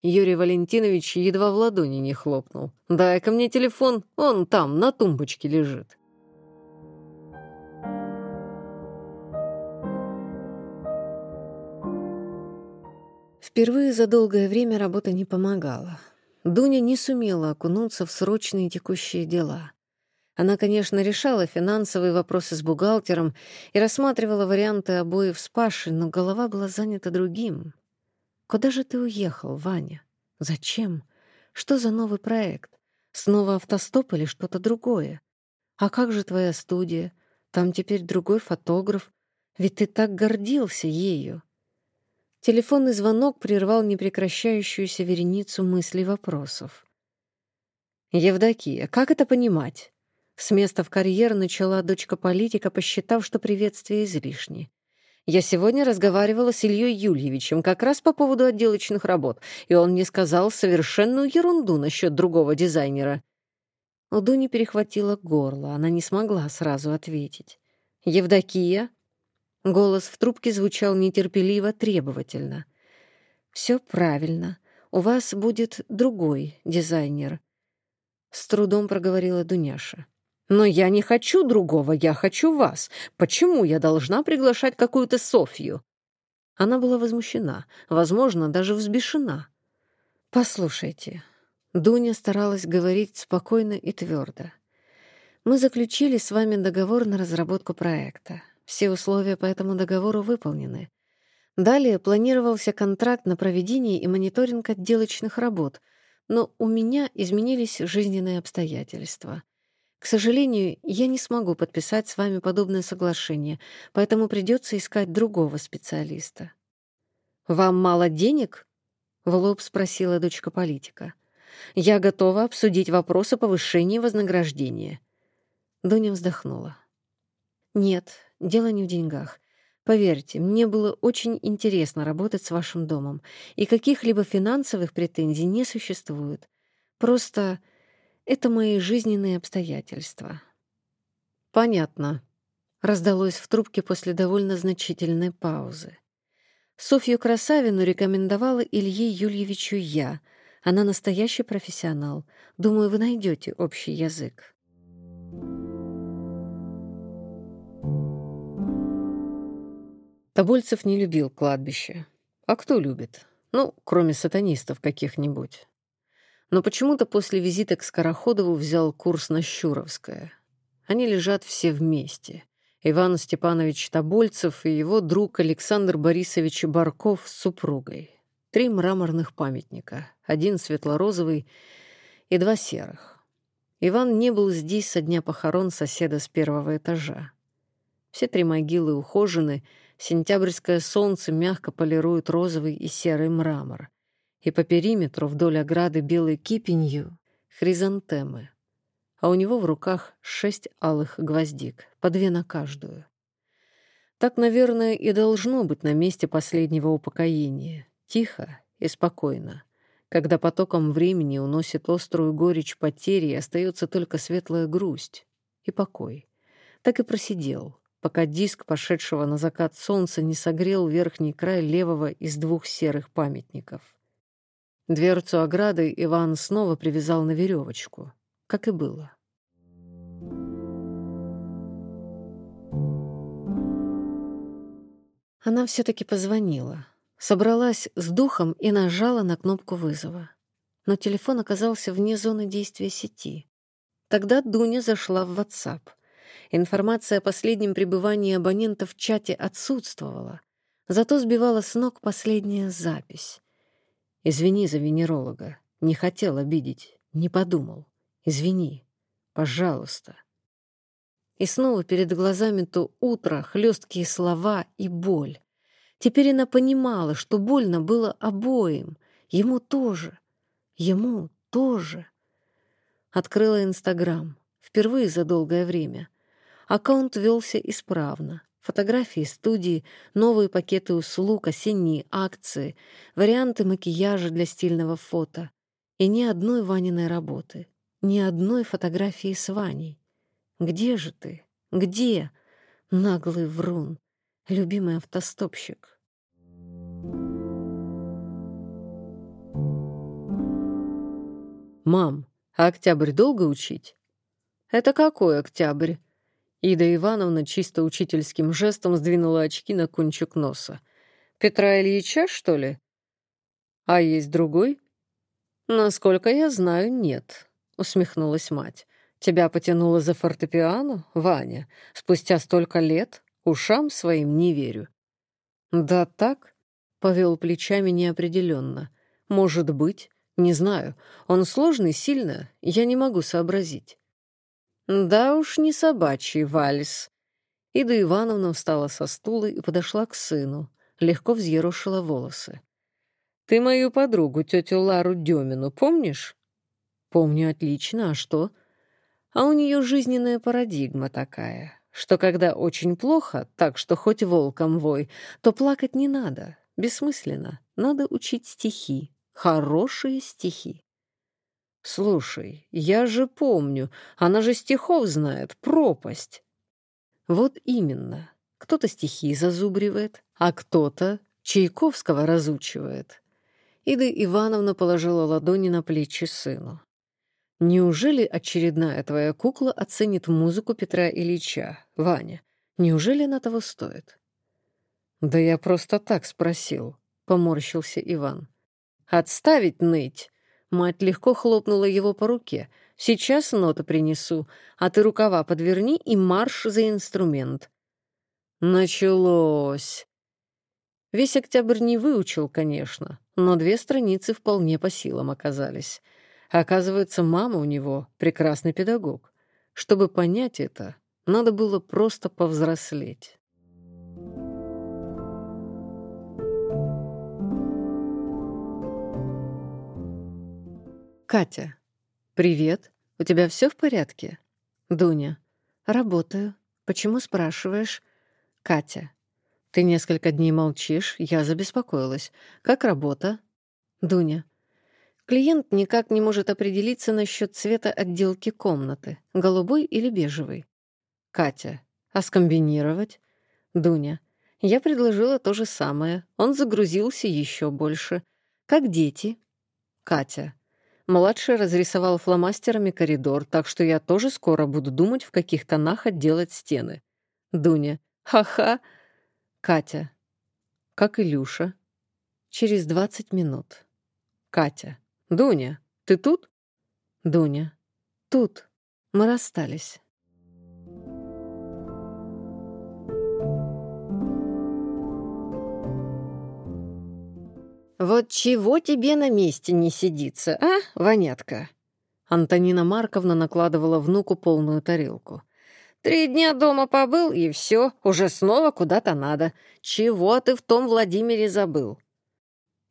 Юрий Валентинович едва в ладони не хлопнул. «Дай-ка мне телефон, он там, на тумбочке лежит». Впервые за долгое время работа не помогала. Дуня не сумела окунуться в срочные текущие дела. Она, конечно, решала финансовые вопросы с бухгалтером и рассматривала варианты обоев с Пашей, но голова была занята другим. «Куда же ты уехал, Ваня? Зачем? Что за новый проект? Снова автостоп или что-то другое? А как же твоя студия? Там теперь другой фотограф. Ведь ты так гордился ею». Телефонный звонок прервал непрекращающуюся вереницу мыслей вопросов. «Евдокия, как это понимать?» С места в карьер начала дочка политика, посчитав, что приветствие излишне. Я сегодня разговаривала с Ильей Юльевичем как раз по поводу отделочных работ, и он мне сказал совершенную ерунду насчет другого дизайнера. У Дуни перехватило горло, она не смогла сразу ответить. «Евдокия?» Голос в трубке звучал нетерпеливо, требовательно. «Все правильно. У вас будет другой дизайнер», — с трудом проговорила Дуняша. Но я не хочу другого, я хочу вас. Почему я должна приглашать какую-то Софью?» Она была возмущена, возможно, даже взбешена. «Послушайте». Дуня старалась говорить спокойно и твердо. «Мы заключили с вами договор на разработку проекта. Все условия по этому договору выполнены. Далее планировался контракт на проведение и мониторинг отделочных работ, но у меня изменились жизненные обстоятельства. К сожалению, я не смогу подписать с вами подобное соглашение, поэтому придется искать другого специалиста. «Вам мало денег?» — в лоб спросила дочка политика. Я готова обсудить вопрос о повышении вознаграждения». Дуня вздохнула. «Нет, дело не в деньгах. Поверьте, мне было очень интересно работать с вашим домом, и каких-либо финансовых претензий не существует. Просто это мои жизненные обстоятельства». «Понятно», — раздалось в трубке после довольно значительной паузы. Софью Красавину рекомендовала Илье Юльевичу я. Она настоящий профессионал. Думаю, вы найдете общий язык. Тобольцев не любил кладбище. А кто любит? Ну, кроме сатанистов каких-нибудь. Но почему-то после визита к Скороходову взял курс на Щуровское. Они лежат все вместе. Иван Степанович Тобольцев и его друг Александр Борисович Барков с супругой. Три мраморных памятника, один светло-розовый и два серых. Иван не был здесь со дня похорон соседа с первого этажа. Все три могилы ухожены, сентябрьское солнце мягко полирует розовый и серый мрамор, и по периметру вдоль ограды белой кипенью хризантемы — а у него в руках шесть алых гвоздик, по две на каждую. Так, наверное, и должно быть на месте последнего упокоения. Тихо и спокойно. Когда потоком времени уносит острую горечь потери и остается только светлая грусть и покой. Так и просидел, пока диск пошедшего на закат солнца не согрел верхний край левого из двух серых памятников. Дверцу ограды Иван снова привязал на веревочку — как и было. Она все-таки позвонила, собралась с духом и нажала на кнопку вызова. Но телефон оказался вне зоны действия сети. Тогда Дуня зашла в WhatsApp. Информация о последнем пребывании абонента в чате отсутствовала, зато сбивала с ног последняя запись. «Извини за венеролога. Не хотел обидеть. Не подумал. Извини, пожалуйста. И снова перед глазами то утро, хлесткие слова и боль. Теперь она понимала, что больно было обоим. Ему тоже. Ему тоже. Открыла Инстаграм. Впервые за долгое время. Аккаунт велся исправно. Фотографии студии, новые пакеты услуг, осенние акции, варианты макияжа для стильного фото. И ни одной Ваниной работы ни одной фотографии с Ваней. Где же ты? Где? Наглый врун, любимый автостопщик. «Мам, а октябрь долго учить?» «Это какой октябрь?» Ида Ивановна чисто учительским жестом сдвинула очки на кончик носа. «Петра Ильича, что ли?» «А есть другой?» «Насколько я знаю, нет усмехнулась мать. Тебя потянуло за фортепиано, Ваня? Спустя столько лет? Ушам своим не верю. Да так? Повел плечами неопределенно. Может быть, не знаю. Он сложный сильно, я не могу сообразить. Да уж не собачий вальс. Ида Ивановна встала со стула и подошла к сыну, легко взъерошила волосы. «Ты мою подругу, тетю Лару Демину, помнишь? Помню отлично, а что? А у нее жизненная парадигма такая, что когда очень плохо, так что хоть волком вой, то плакать не надо, бессмысленно. Надо учить стихи, хорошие стихи. Слушай, я же помню, она же стихов знает, пропасть. Вот именно. Кто-то стихи зазубривает, а кто-то Чайковского разучивает. Ида Ивановна положила ладони на плечи сыну. Неужели очередная твоя кукла оценит музыку Петра Ильича, Ваня? Неужели она того стоит? Да я просто так спросил, поморщился Иван. Отставить ныть. Мать легко хлопнула его по руке. Сейчас ноты принесу, а ты рукава подверни и марш за инструмент. Началось. Весь октябрь не выучил, конечно, но две страницы вполне по силам оказались. Оказывается, мама у него прекрасный педагог. Чтобы понять это, надо было просто повзрослеть. Катя. «Привет. У тебя все в порядке?» Дуня. «Работаю. Почему спрашиваешь?» Катя. «Ты несколько дней молчишь, я забеспокоилась. Как работа?» Дуня. Клиент никак не может определиться насчет цвета отделки комнаты, голубой или бежевый. Катя. А скомбинировать? Дуня. Я предложила то же самое. Он загрузился еще больше. Как дети? Катя. Младший разрисовал фломастерами коридор, так что я тоже скоро буду думать, в каких тонах отделать стены. Дуня. Ха-ха. Катя. Как Илюша. Через 20 минут. Катя. «Дуня, ты тут?» «Дуня, тут. Мы расстались». «Вот чего тебе на месте не сидится, а, вонятка?» Антонина Марковна накладывала внуку полную тарелку. «Три дня дома побыл, и все, уже снова куда-то надо. Чего ты в том Владимире забыл?»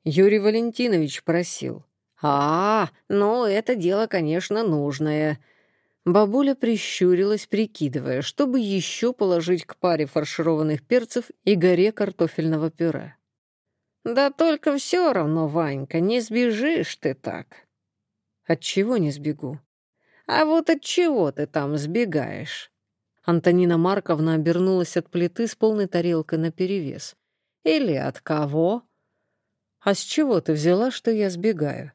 Юрий Валентинович просил. «А, ну, это дело, конечно, нужное». Бабуля прищурилась, прикидывая, чтобы еще положить к паре фаршированных перцев и горе картофельного пюре. «Да только все равно, Ванька, не сбежишь ты так». «От чего не сбегу?» «А вот от чего ты там сбегаешь?» Антонина Марковна обернулась от плиты с полной тарелкой наперевес. «Или от кого?» «А с чего ты взяла, что я сбегаю?»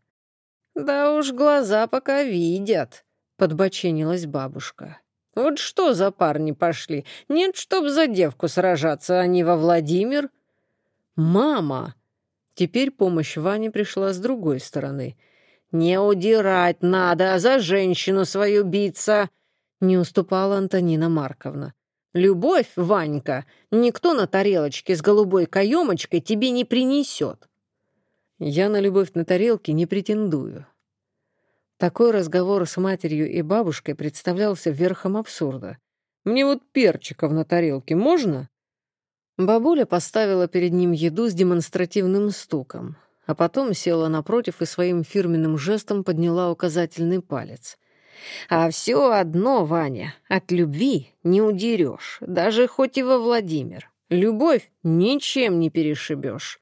«Да уж глаза пока видят», — подбоченилась бабушка. «Вот что за парни пошли? Нет, чтоб за девку сражаться, а не во Владимир». «Мама!» Теперь помощь Ване пришла с другой стороны. «Не удирать надо, а за женщину свою биться!» Не уступала Антонина Марковна. «Любовь, Ванька, никто на тарелочке с голубой каемочкой тебе не принесет. Я на любовь на тарелке не претендую. Такой разговор с матерью и бабушкой представлялся верхом абсурда. «Мне вот перчиков на тарелке можно?» Бабуля поставила перед ним еду с демонстративным стуком, а потом села напротив и своим фирменным жестом подняла указательный палец. «А все одно, Ваня, от любви не удерешь, даже хоть и во Владимир. Любовь ничем не перешибешь.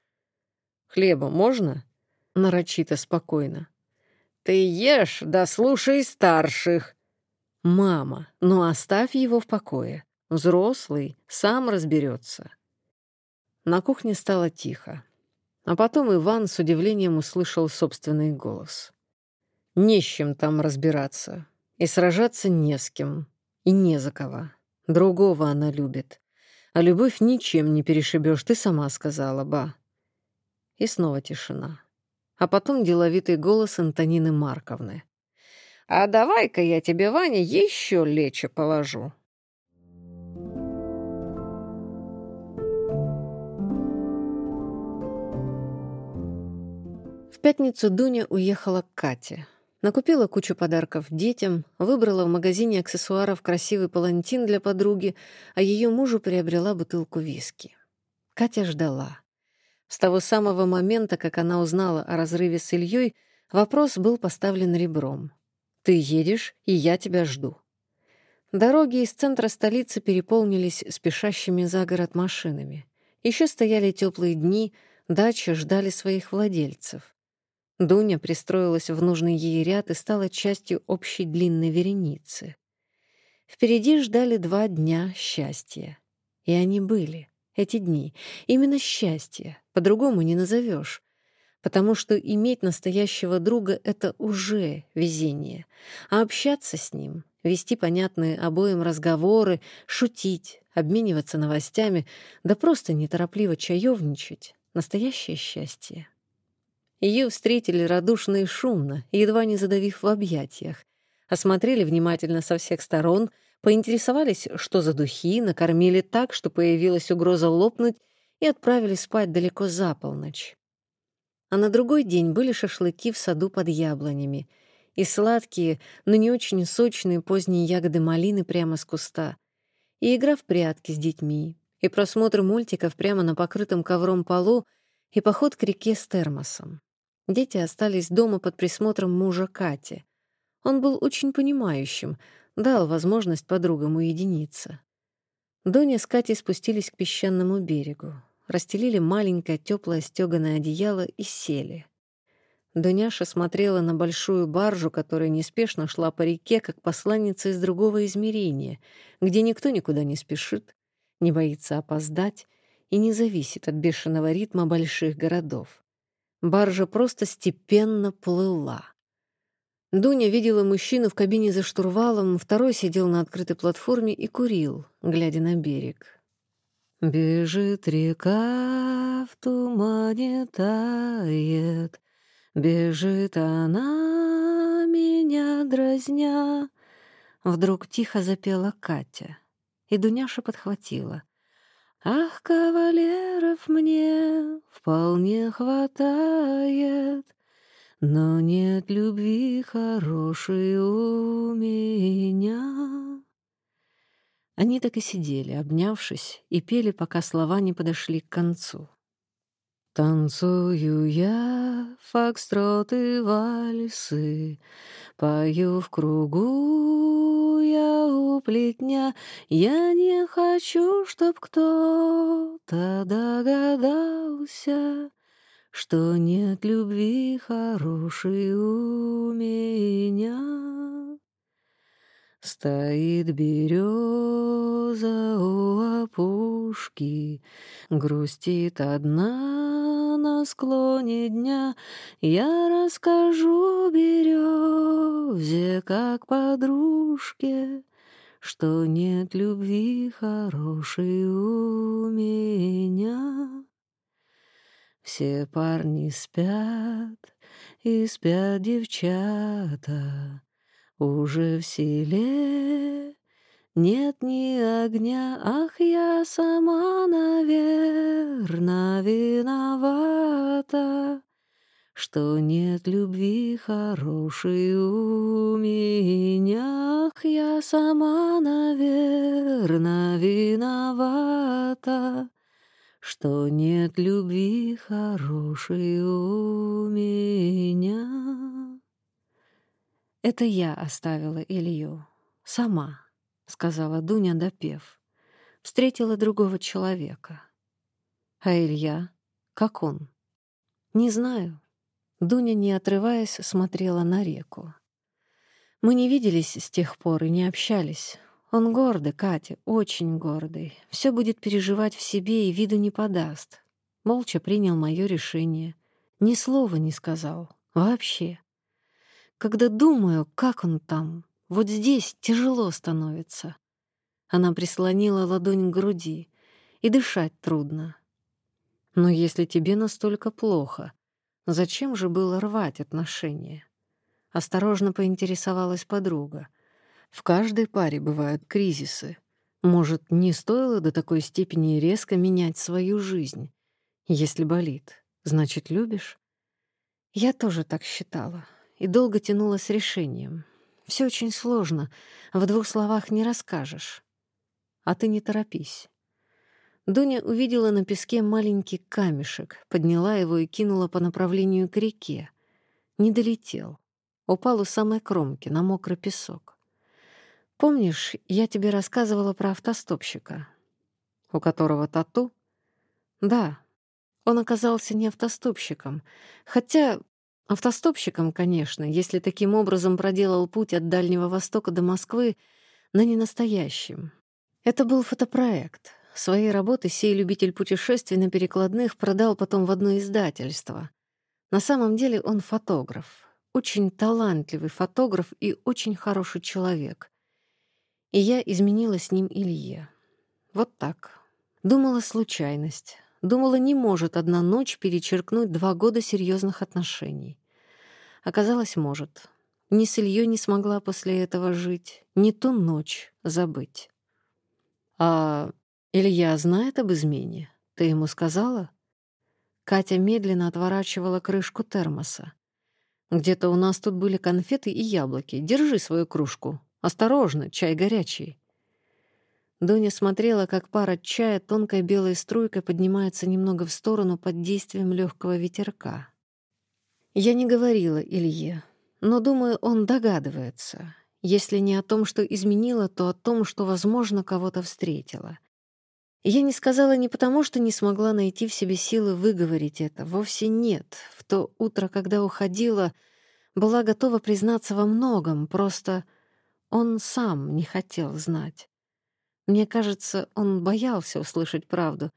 «Хлеба можно?» — нарочито спокойно. «Ты ешь, да слушай старших!» «Мама, ну оставь его в покое. Взрослый, сам разберется». На кухне стало тихо. А потом Иван с удивлением услышал собственный голос. «Не с чем там разбираться. И сражаться не с кем. И не за кого. Другого она любит. А любовь ничем не перешибешь, ты сама сказала, ба. И снова тишина. А потом деловитый голос Антонины Марковны. «А давай-ка я тебе, Ваня, еще лечо положу». Пятницу Дуня уехала к Кате. Накупила кучу подарков детям, выбрала в магазине аксессуаров красивый палантин для подруги, а ее мужу приобрела бутылку виски. Катя ждала. С того самого момента, как она узнала о разрыве с Ильей, вопрос был поставлен ребром. «Ты едешь, и я тебя жду». Дороги из центра столицы переполнились спешащими за город машинами. Еще стояли теплые дни, дачи ждали своих владельцев. Дуня пристроилась в нужный ей ряд и стала частью общей длинной вереницы. Впереди ждали два дня счастья. И они были эти дни. Именно счастье, по-другому не назовешь. Потому что иметь настоящего друга — это уже везение. А общаться с ним, вести понятные обоим разговоры, шутить, обмениваться новостями, да просто неторопливо чаевничать — настоящее счастье. Ее встретили радушно и шумно, едва не задавив в объятиях. Осмотрели внимательно со всех сторон — поинтересовались, что за духи, накормили так, что появилась угроза лопнуть, и отправили спать далеко за полночь. А на другой день были шашлыки в саду под яблонями, и сладкие, но не очень сочные поздние ягоды малины прямо с куста, и игра в прятки с детьми, и просмотр мультиков прямо на покрытом ковром полу, и поход к реке с термосом. Дети остались дома под присмотром мужа Кати. Он был очень понимающим, дал возможность подругам уединиться. Доня с Катей спустились к песчаному берегу, расстелили маленькое теплое стеганое одеяло и сели. Дуняша смотрела на большую баржу, которая неспешно шла по реке, как посланница из другого измерения, где никто никуда не спешит, не боится опоздать и не зависит от бешеного ритма больших городов. Баржа просто степенно плыла. Дуня видела мужчину в кабине за штурвалом, второй сидел на открытой платформе и курил, глядя на берег. «Бежит река, в тумане тает, бежит она, меня дразня». Вдруг тихо запела Катя, и Дуняша подхватила. «Ах, кавалеров мне вполне хватает, но нет любви хорошей у меня. Они так и сидели, обнявшись, и пели, пока слова не подошли к концу. Танцую я фокстроты, вальсы, Пою в кругу я у плетня. Я не хочу, чтоб кто-то догадался, что нет любви хорошей у меня. Стоит береза у опушки, грустит одна на склоне дня. Я расскажу березе, как подружке, что нет любви хорошей у меня. Все парни спят, и спят девчата. Уже в селе. Нет ни огня, ах, я сама, наверно, виновата, что нет любви хорошей у меня, ах, я сама, наверно, виновата что нет любви хорошей у меня. Это я оставила Илью. Сама, сказала Дуня, допев. Встретила другого человека. А Илья? Как он? Не знаю. Дуня, не отрываясь, смотрела на реку. Мы не виделись с тех пор и не общались. Он гордый, Катя, очень гордый. Все будет переживать в себе и виду не подаст. Молча принял мое решение. Ни слова не сказал. Вообще. Когда думаю, как он там, вот здесь тяжело становится. Она прислонила ладонь к груди. И дышать трудно. Но если тебе настолько плохо, зачем же было рвать отношения? Осторожно поинтересовалась подруга — в каждой паре бывают кризисы. Может, не стоило до такой степени резко менять свою жизнь? Если болит, значит, любишь? Я тоже так считала и долго тянула с решением. Все очень сложно, в двух словах не расскажешь. А ты не торопись. Дуня увидела на песке маленький камешек, подняла его и кинула по направлению к реке. Не долетел. Упал у самой кромки на мокрый песок. Помнишь, я тебе рассказывала про автостопщика, у которого тату? Да, он оказался не автостопщиком, хотя автостопщиком, конечно, если таким образом проделал путь от Дальнего Востока до Москвы, но не настоящим. Это был фотопроект. Свои работы сей любитель путешествий на перекладных продал потом в одно издательство. На самом деле он фотограф, очень талантливый фотограф и очень хороший человек. И я изменила с ним Илье. Вот так. Думала случайность. Думала, не может одна ночь перечеркнуть два года серьезных отношений. Оказалось, может. Ни с Ильей не смогла после этого жить, ни ту ночь забыть. «А Илья знает об измене? Ты ему сказала?» Катя медленно отворачивала крышку термоса. «Где-то у нас тут были конфеты и яблоки. Держи свою кружку. Осторожно, чай горячий. Доня смотрела, как пара чая тонкой белой струйкой поднимается немного в сторону под действием легкого ветерка. Я не говорила Илье, но, думаю, он догадывается. Если не о том, что изменила, то о том, что, возможно, кого-то встретила. Я не сказала не потому, что не смогла найти в себе силы выговорить это. Вовсе нет. В то утро, когда уходила, была готова признаться во многом, просто он сам не хотел знать. Мне кажется, он боялся услышать правду.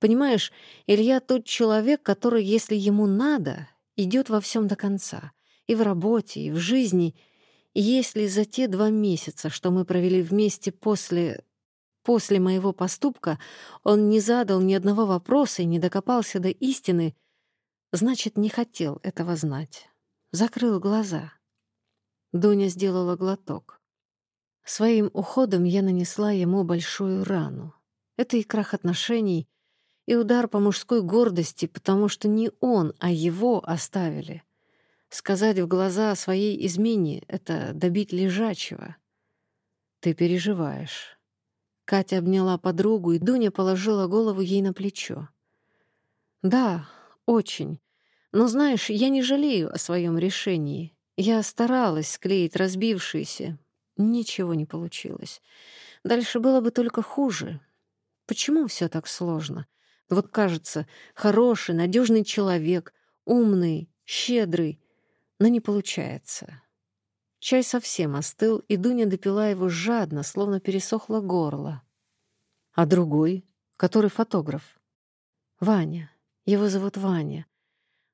Понимаешь, Илья тот человек, который, если ему надо, идет во всем до конца. И в работе, и в жизни. И если за те два месяца, что мы провели вместе после... После моего поступка он не задал ни одного вопроса и не докопался до истины, значит, не хотел этого знать. Закрыл глаза. Дуня сделала глоток. Своим уходом я нанесла ему большую рану. Это и крах отношений, и удар по мужской гордости, потому что не он, а его оставили. Сказать в глаза о своей измене — это добить лежачего. Ты переживаешь. Катя обняла подругу, и Дуня положила голову ей на плечо. «Да, очень. Но знаешь, я не жалею о своем решении. Я старалась склеить разбившиеся. Ничего не получилось. Дальше было бы только хуже. Почему все так сложно? Вот кажется, хороший, надежный человек, умный, щедрый, но не получается. Чай совсем остыл, и Дуня допила его жадно, словно пересохло горло. А другой, который фотограф? Ваня. Его зовут Ваня.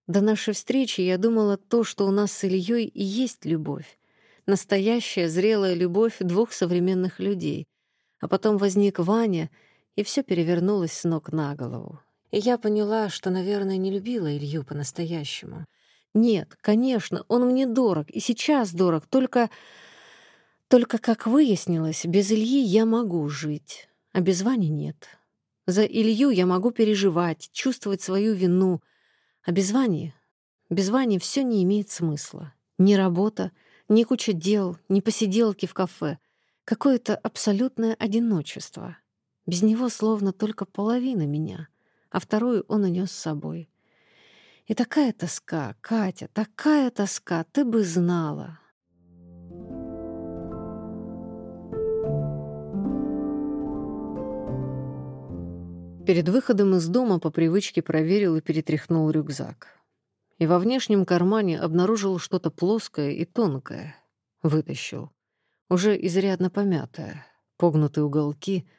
До нашей встречи я думала то, что у нас с Ильей и есть любовь. Настоящая зрелая любовь двух современных людей. А потом возник Ваня — и все перевернулось с ног на голову. И я поняла, что, наверное, не любила Илью по-настоящему. Нет, конечно, он мне дорог, и сейчас дорог, только... Только, как выяснилось, без Ильи я могу жить, а без Вани нет. За Илью я могу переживать, чувствовать свою вину, а без Вани... Без Вани все не имеет смысла. Ни работа, ни куча дел, ни посиделки в кафе. Какое-то абсолютное одиночество. Без него словно только половина меня, а вторую он унес с собой. И такая тоска, Катя, такая тоска, ты бы знала. Перед выходом из дома по привычке проверил и перетряхнул рюкзак. И во внешнем кармане обнаружил что-то плоское и тонкое. Вытащил. Уже изрядно помятое. Погнутые уголки —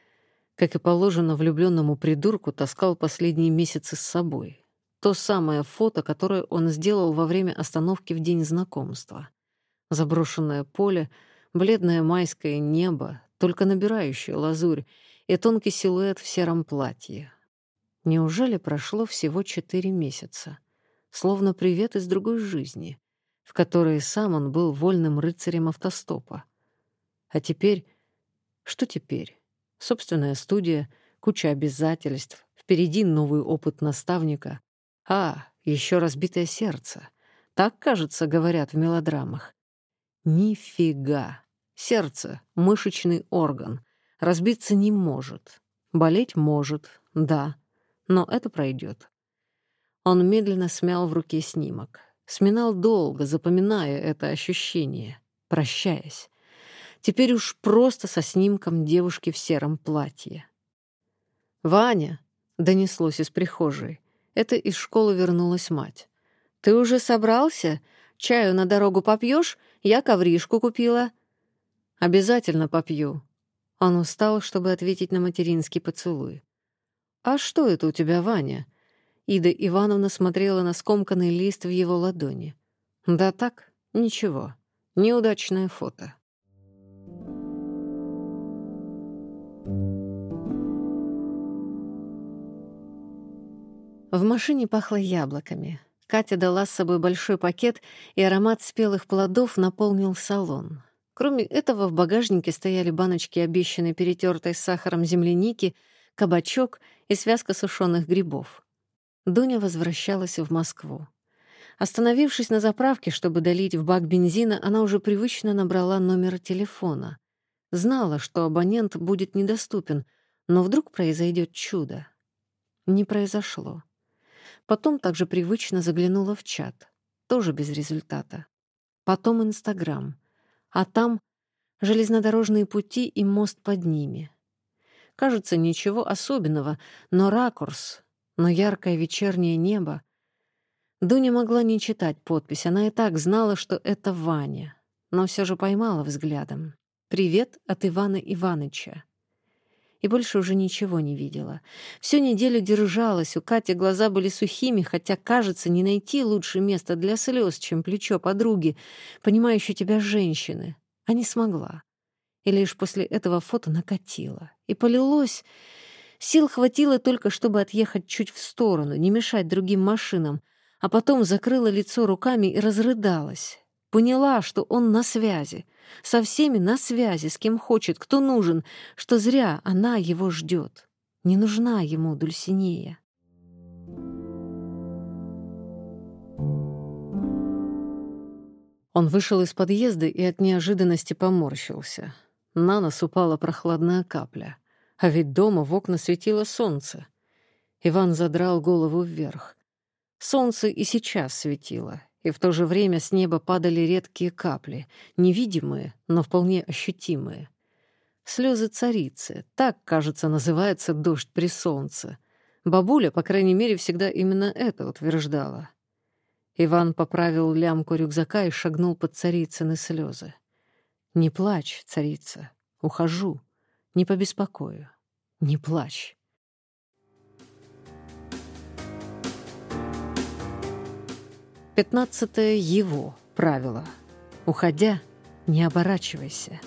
как и положено влюбленному придурку, таскал последние месяцы с собой. То самое фото, которое он сделал во время остановки в день знакомства. Заброшенное поле, бледное майское небо, только набирающее лазурь и тонкий силуэт в сером платье. Неужели прошло всего четыре месяца? Словно привет из другой жизни, в которой сам он был вольным рыцарем автостопа. А теперь... Что теперь? собственная студия, куча обязательств, впереди новый опыт наставника. А, еще разбитое сердце. Так, кажется, говорят в мелодрамах. Нифига. Сердце — мышечный орган. Разбиться не может. Болеть может, да, но это пройдет. Он медленно смял в руке снимок. Сминал долго, запоминая это ощущение, прощаясь. Теперь уж просто со снимком девушки в сером платье. «Ваня!» — донеслось из прихожей. Это из школы вернулась мать. «Ты уже собрался? Чаю на дорогу попьешь? Я ковришку купила». «Обязательно попью». Он устал, чтобы ответить на материнский поцелуй. «А что это у тебя, Ваня?» Ида Ивановна смотрела на скомканный лист в его ладони. «Да так, ничего. Неудачное фото». В машине пахло яблоками. Катя дала с собой большой пакет, и аромат спелых плодов наполнил салон. Кроме этого, в багажнике стояли баночки обещанной перетертой с сахаром земляники, кабачок и связка сушеных грибов. Дуня возвращалась в Москву. Остановившись на заправке, чтобы долить в бак бензина, она уже привычно набрала номер телефона. Знала, что абонент будет недоступен, но вдруг произойдет чудо. Не произошло. Потом также привычно заглянула в чат. тоже без результата. Потом Инстаграм. А там железнодорожные пути и мост под ними. Кажется, ничего особенного, но ракурс, но яркое вечернее небо. Дуня могла не читать подпись, она и так знала, что это Ваня, но все же поймала взглядом. «Привет от Ивана Иваныча» и больше уже ничего не видела. Всю неделю держалась, у Кати глаза были сухими, хотя, кажется, не найти лучше места для слез, чем плечо подруги, понимающей тебя женщины, а не смогла. И лишь после этого фото накатила. И полилось... Сил хватило только, чтобы отъехать чуть в сторону, не мешать другим машинам, а потом закрыла лицо руками и разрыдалась. Поняла, что он на связи, со всеми на связи, с кем хочет, кто нужен, что зря она его ждет. Не нужна ему Дульсинея. Он вышел из подъезда и от неожиданности поморщился. На нос упала прохладная капля. А ведь дома в окна светило солнце. Иван задрал голову вверх. Солнце и сейчас светило, и в то же время с неба падали редкие капли, невидимые, но вполне ощутимые. Слезы царицы, так, кажется, называется дождь при солнце. Бабуля, по крайней мере, всегда именно это утверждала. Иван поправил лямку рюкзака и шагнул под царицыны слезы. «Не плачь, царица, ухожу, не побеспокою, не плачь». Пятнадцатое его правило. Уходя, не оборачивайся.